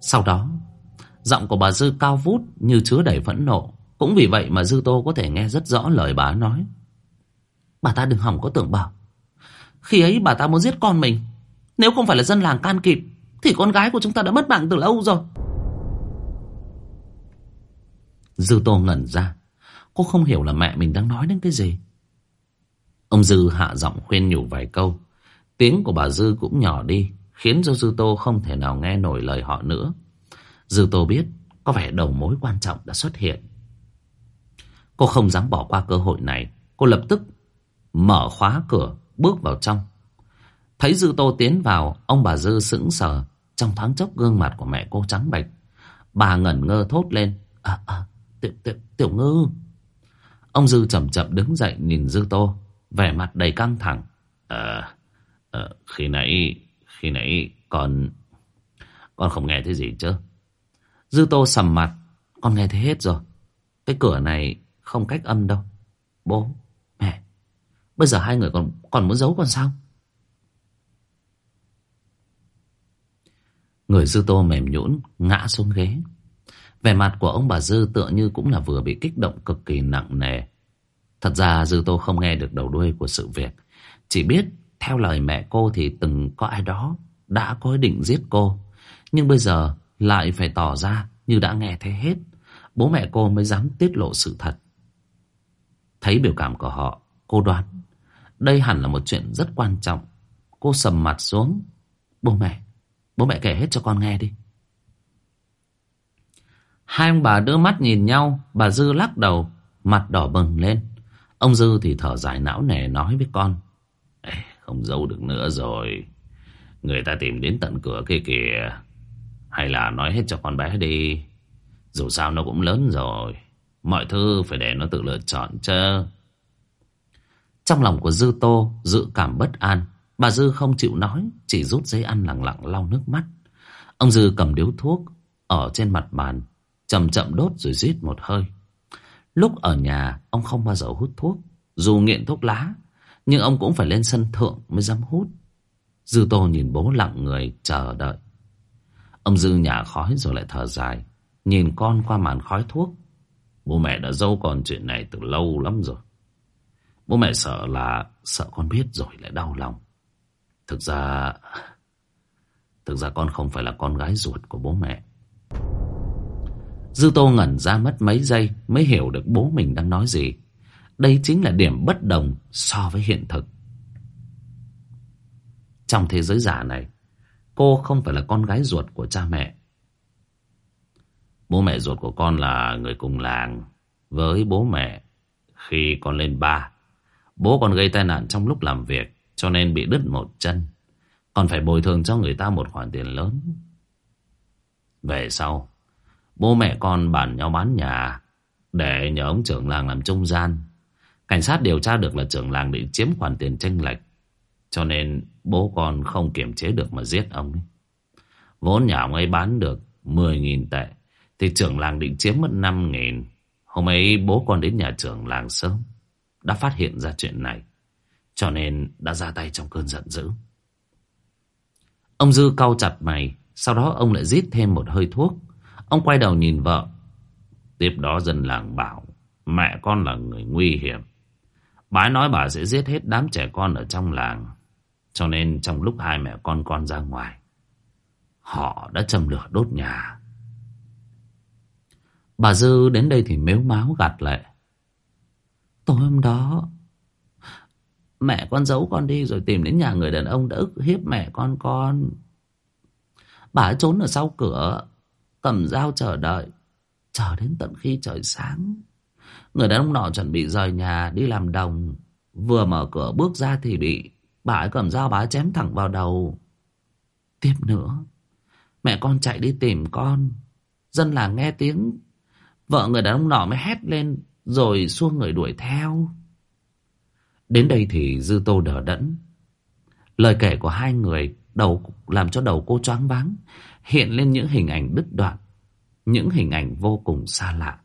Sau đó, giọng của bà Dư cao vút như chứa đầy phẫn nộ. Cũng vì vậy mà Dư Tô có thể nghe rất rõ lời bà nói. Bà ta đừng hỏng có tưởng bảo. Khi ấy bà ta muốn giết con mình. Nếu không phải là dân làng can kịp, thì con gái của chúng ta đã mất mạng từ lâu rồi. Dư Tô ngẩn ra. Cô không hiểu là mẹ mình đang nói đến cái gì. Ông Dư hạ giọng khuyên nhủ vài câu. Tiếng của bà Dư cũng nhỏ đi, khiến cho Dư Tô không thể nào nghe nổi lời họ nữa. Dư Tô biết có vẻ đầu mối quan trọng đã xuất hiện. Cô không dám bỏ qua cơ hội này. Cô lập tức mở khóa cửa, bước vào trong. Thấy Dư Tô tiến vào, ông bà Dư sững sờ. Trong thoáng chốc gương mặt của mẹ cô trắng bệch. Bà ngẩn ngơ thốt lên. À, à, tiểu, tiểu, tiểu ngư. Ông Dư chậm chậm đứng dậy nhìn Dư Tô. Vẻ mặt đầy căng thẳng. À, à, khi nãy, khi nãy con, con không nghe thấy gì chứ? Dư Tô sầm mặt. Con nghe thấy hết rồi. Cái cửa này không cách âm đâu. Bố, bây giờ hai người còn còn muốn giấu con sao? Người Dư Tô mềm nhũn ngã xuống ghế. Vẻ mặt của ông bà Dư tựa như cũng là vừa bị kích động cực kỳ nặng nề. Thật ra Dư Tô không nghe được đầu đuôi của sự việc. Chỉ biết theo lời mẹ cô thì từng có ai đó đã có ý định giết cô. Nhưng bây giờ lại phải tỏ ra như đã nghe thấy hết. Bố mẹ cô mới dám tiết lộ sự thật Thấy biểu cảm của họ, Cô đoán đây hẳn là một chuyện rất quan trọng. Cô sầm mặt xuống. Bố mẹ Bố mẹ kể hết cho con nghe đi. Hai ông bà đưa mắt nhìn nhau Bà Dư lắc đầu Mặt đỏ bừng lên. Ông Dư thì thở dài não nề nói với con. Ê, Không giấu được nữa rồi. Người ta tìm đến tận cửa kia kìa. Hay là nói hết cho con bé đi. Dù sao nó cũng lớn rồi. Mọi thứ phải để nó tự lựa chọn chứ. Trong lòng của Dư Tô, Dự cảm bất an, Bà Dư không chịu nói, Chỉ rút giấy ăn lặng lặng lau nước mắt. Ông Dư cầm điếu thuốc Ở trên mặt bàn, Chậm chậm đốt rồi rít một hơi. Lúc ở nhà, ông không bao giờ hút thuốc, Dù nghiện thuốc lá, Nhưng ông cũng phải lên sân thượng mới dám hút. Dư Tô nhìn bố lặng người, chờ đợi. Ông Dư nhả khói rồi lại thở dài, Nhìn con qua màn khói thuốc. Bố mẹ đã dâu còn chuyện này từ lâu lắm rồi. Bố mẹ sợ là Sợ con biết rồi lại đau lòng. Thực ra Thực ra con không phải là con gái ruột của bố mẹ. Dư Tô ngẩn ra mất mấy giây Mới hiểu được bố mình đang nói gì. Đây chính là điểm bất đồng So với hiện thực. Trong thế giới giả này, Cô không phải là con gái ruột của cha mẹ. Bố mẹ ruột của con là người cùng làng Với bố mẹ Khi con lên ba. Bố còn gây tai nạn trong lúc làm việc, Cho nên bị đứt một chân. Còn phải bồi thường cho người ta một khoản tiền lớn. Về sau, Bố mẹ con bàn nhau bán nhà, Để nhờ ông trưởng làng làm trung gian. Cảnh sát điều tra được là trưởng làng định chiếm khoản tiền tranh lệch, Cho nên bố con không kiềm chế được mà giết ông ấy. Vốn nhà ông ấy bán được 10.000 tệ, Thì trưởng làng định chiếm mất 5.000 Hôm ấy bố con đến nhà trưởng làng sớm. Đã phát hiện ra chuyện này Cho nên đã ra tay trong cơn giận dữ Ông Dư cau chặt mày Sau đó ông lại rít thêm một hơi thuốc Ông quay đầu nhìn vợ. Tiếp đó dân làng bảo mẹ con là người nguy hiểm. Bái nói bà sẽ giết hết đám trẻ con ở trong làng. Cho nên trong lúc hai mẹ con con ra ngoài, họ đã châm lửa đốt nhà. Bà Dư đến đây thì mếu máu gạt lệ. Tối hôm đó, mẹ con giấu con đi rồi tìm đến nhà người đàn ông đã ức hiếp mẹ con con. Bà ấy trốn ở sau cửa, cầm dao chờ đợi chờ đến tận khi trời sáng. Người đàn ông nọ chuẩn bị rời nhà đi làm đồng. Vừa mở cửa bước ra thì bị bà ấy cầm dao bà ấy chém thẳng vào đầu. Tiếp nữa mẹ con chạy đi tìm con. Dân làng nghe tiếng vợ người đàn ông nọ mới hét lên rồi xua người đuổi theo đến đây thì dư tô đờ đẫn lời kể của hai người đầu làm cho đầu cô choáng váng hiện lên những hình ảnh đứt đoạn, những hình ảnh vô cùng xa lạ.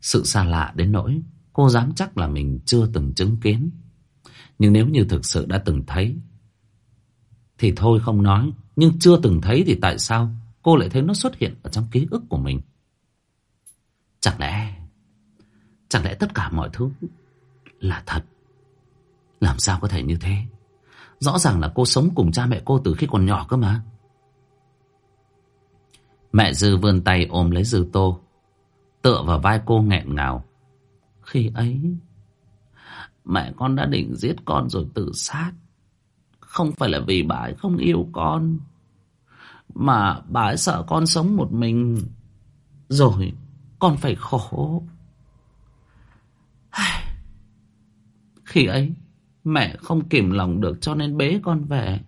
Sự xa lạ đến nỗi cô dám chắc là mình chưa từng chứng kiến. Nhưng nếu như thực sự đã từng thấy, thì thôi không nói. Nhưng chưa từng thấy thì tại sao cô lại thấy nó xuất hiện ở trong ký ức của mình? Chẳng lẽ, chẳng lẽ tất cả mọi thứ là thật? Làm sao có thể như thế? Rõ ràng là cô sống cùng cha mẹ cô từ khi còn nhỏ cơ mà. Mẹ Dư vươn tay ôm lấy Dư Tô. Tựa vào vai cô nghẹn ngào. Khi ấy, mẹ con đã định giết con rồi tự sát. Không phải là vì bà ấy không yêu con. Mà bà ấy sợ con sống một mình. Rồi con phải khổ. (sighs) Khi ấy, Mẹ không kìm lòng được cho nên bế con về.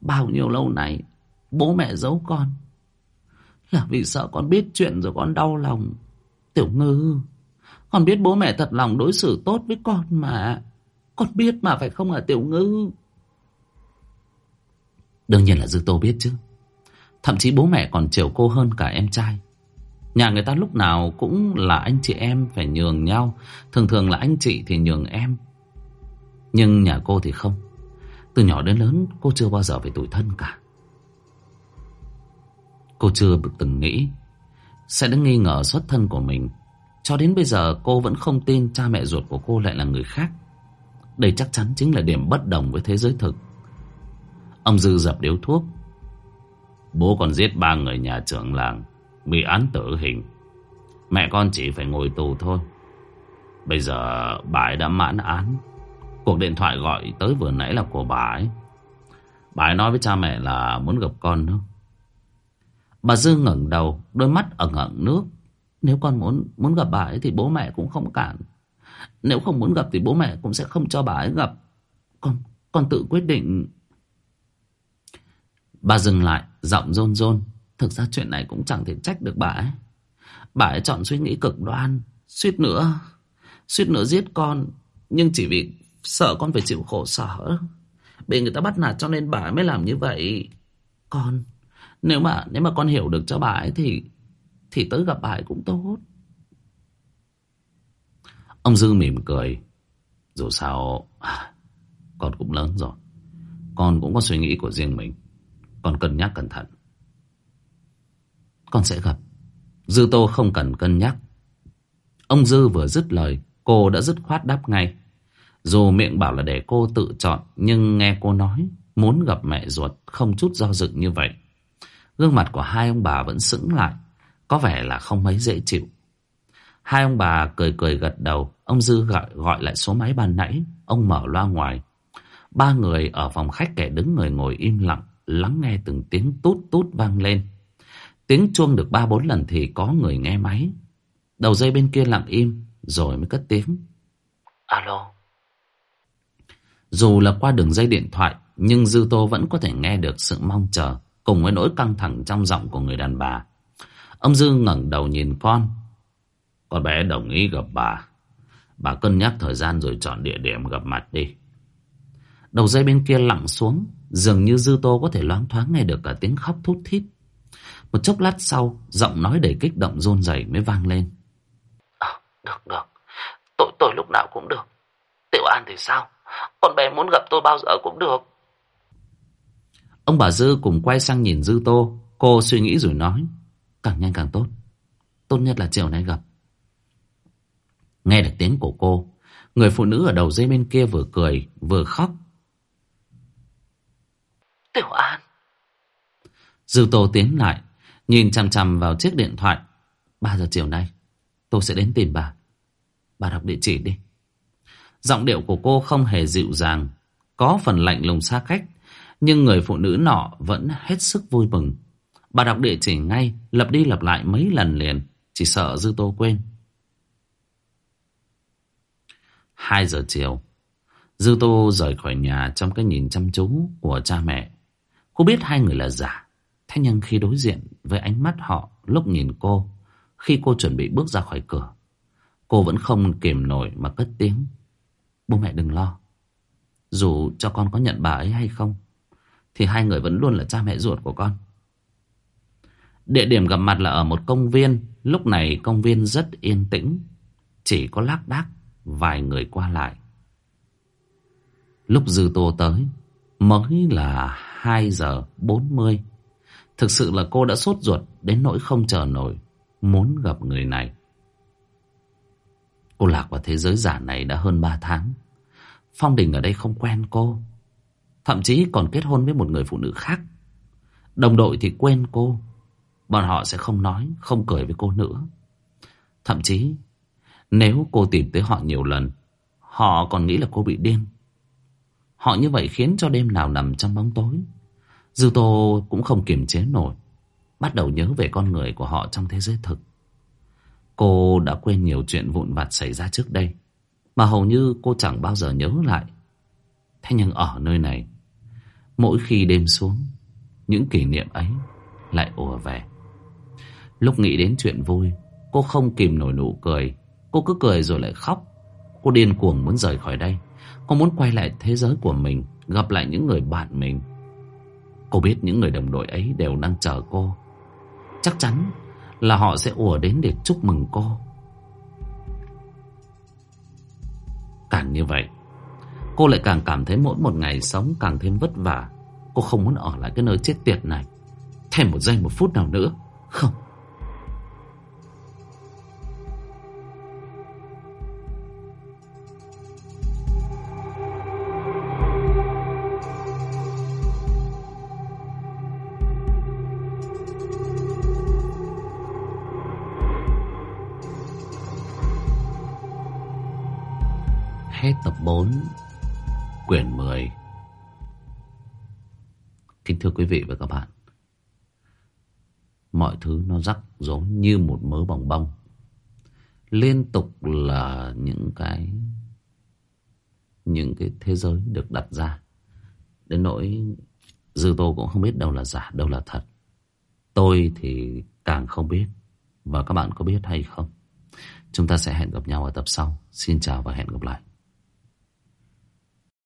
Bao nhiêu lâu nay bố mẹ giấu con là vì sợ con biết chuyện rồi con đau lòng. Tiểu ngư, con biết bố mẹ thật lòng đối xử tốt với con mà. Con biết mà phải không hả Tiểu ngư? Đương nhiên là Dư Tô biết chứ. Thậm chí bố mẹ còn chiều cô hơn cả em trai. Nhà người ta lúc nào cũng là anh chị em phải nhường nhau. Thường thường là anh chị thì nhường em. Nhưng nhà cô thì không. Từ nhỏ đến lớn, cô chưa bao giờ phải tủi thân cả. Cô chưa từng nghĩ sẽ đến nghi ngờ xuất thân của mình. Cho đến bây giờ, cô vẫn không tin cha mẹ ruột của cô lại là người khác. Đây chắc chắn chính là điểm bất đồng với thế giới thực. Ông Dư dập điếu thuốc. Bố còn giết ba người nhà trưởng làng, bị án tử hình. Mẹ con chỉ phải ngồi tù thôi. Bây giờ bà ấy đã mãn án. Cuộc điện thoại gọi tới vừa nãy là của bà ấy. Bà ấy nói với cha mẹ là muốn gặp con nữa. Bà Dư ngẩng đầu, đôi mắt ẩn ẩn nước. Nếu con muốn muốn gặp bà ấy thì bố mẹ cũng không cản. Nếu không muốn gặp thì bố mẹ cũng sẽ không cho bà ấy gặp. Con, con tự quyết định. Bà dừng lại, giọng rôn rôn. Thực ra chuyện này cũng chẳng thể trách được bà ấy. Bà ấy chọn suy nghĩ cực đoan, suýt nữa, suýt nữa giết con. Nhưng chỉ vì sợ con phải chịu khổ sở. Bị người ta bắt nạt cho nên bà ấy mới làm như vậy. Con, nếu mà nếu mà con hiểu được cho bà ấy thì thì tới gặp bà ấy cũng tốt. Ông Dư mỉm cười. Dù sao, con cũng lớn rồi. Con cũng có suy nghĩ của riêng mình. Con cân nhắc cẩn thận. Con sẽ gặp. Dư Tô không cần cân nhắc. Ông Dư vừa dứt lời, cô đã dứt khoát đáp ngay. Dù miệng bảo là để cô tự chọn, nhưng nghe cô nói muốn gặp mẹ ruột không chút do dự như vậy. Gương mặt của hai ông bà vẫn sững lại, có vẻ là không mấy dễ chịu. Hai ông bà cười cười gật đầu, ông Dư gọi, gọi lại số máy ban nãy, ông mở loa ngoài. Ba người ở phòng khách kẻ đứng người ngồi im lặng, lắng nghe từng tiếng tút tút vang lên. Tiếng chuông được ba bốn lần thì có người nghe máy. Đầu dây bên kia lặng im, rồi mới cất tiếng. Alo. Dù là qua đường dây điện thoại, nhưng Dư Tô vẫn có thể nghe được sự mong chờ, cùng với nỗi căng thẳng trong giọng của người đàn bà. Ông Dư ngẩng đầu nhìn con. Con bé đồng ý gặp bà. Bà cân nhắc thời gian rồi chọn địa điểm gặp mặt đi. Đầu dây bên kia lặng xuống, dường như Dư Tô có thể loáng thoáng nghe được cả tiếng khóc thút thít. Một chốc lát sau, giọng nói đầy kích động rôn rẩy mới vang lên. À, được, được. Tôi, tôi lúc nào cũng được. Tiểu An thì sao? Con bé muốn gặp tôi bao giờ cũng được. Ông bà Dư cùng quay sang nhìn Dư Tô. Cô suy nghĩ rồi nói. Càng nhanh càng tốt. Tốt nhất là chiều nay gặp. Nghe được tiếng của cô. Người phụ nữ ở đầu dây bên kia vừa cười vừa khóc. Tiểu An. Dư Tô tiến lại. Nhìn chằm chằm vào chiếc điện thoại. 3 giờ chiều nay. Tôi sẽ đến tìm bà. Bà đọc địa chỉ đi. Giọng điệu của cô không hề dịu dàng. Có phần lạnh lùng xa cách. Nhưng người phụ nữ nọ vẫn hết sức vui mừng. Bà đọc địa chỉ ngay, lặp đi lặp lại mấy lần liền, chỉ sợ Dư Tô quên. Hai giờ chiều, Dư Tô rời khỏi nhà trong cái nhìn chăm chú của cha mẹ. Cô biết hai người là giả, thế nhưng khi đối diện với ánh mắt họ lúc nhìn cô, khi cô chuẩn bị bước ra khỏi cửa, cô vẫn không kiềm nổi mà cất tiếng. Bố mẹ đừng lo, dù cho con có nhận bà ấy hay không, thì hai người vẫn luôn là cha mẹ ruột của con. Địa điểm gặp mặt là ở một công viên. Lúc này công viên rất yên tĩnh. Chỉ có lác đác vài người qua lại. Lúc Dư Tô tới mới là 2 giờ 40. Thực sự là cô đã sốt ruột đến nỗi không chờ nổi muốn gặp người này. Cô lạc vào thế giới giả này đã hơn 3 tháng. Phong Đình ở đây không quen cô. Thậm chí còn kết hôn với một người phụ nữ khác. Đồng đội thì quên cô. Bọn họ sẽ không nói, không cười với cô nữa. Thậm chí, nếu cô tìm tới họ nhiều lần, họ còn nghĩ là cô bị điên. Họ như vậy khiến cho đêm nào nằm trong bóng tối. Dư Tô cũng không kiềm chế nổi, bắt đầu nhớ về con người của họ trong thế giới thực. Cô đã quên nhiều chuyện vụn vặt xảy ra trước đây, mà hầu như cô chẳng bao giờ nhớ lại. Thế nhưng ở nơi này, mỗi khi đêm xuống, những kỷ niệm ấy lại ùa về. Lúc nghĩ đến chuyện vui, cô không kìm nổi nụ cười. Cô cứ cười rồi lại khóc. Cô điên cuồng muốn rời khỏi đây. Cô muốn quay lại thế giới của mình, gặp lại những người bạn mình. Cô biết những người đồng đội ấy đều đang chờ cô. Chắc chắn là họ sẽ ùa đến để chúc mừng cô. Càng như vậy, cô lại càng cảm thấy mỗi một ngày sống càng thêm vất vả. Cô không muốn ở lại cái nơi chết tiệt này. Thêm một giây một phút nào nữa. Không. Thưa quý vị và các bạn. Mọi thứ nó rắc rối như một mớ bòng bong. Liên tục là những cái những cái thế giới được đặt ra. Đến nỗi Dư Tô cũng không biết đâu là giả, đâu là thật. Tôi thì càng không biết. Và các bạn có biết hay không? Chúng ta sẽ hẹn gặp nhau ở tập sau. Xin chào và hẹn gặp lại.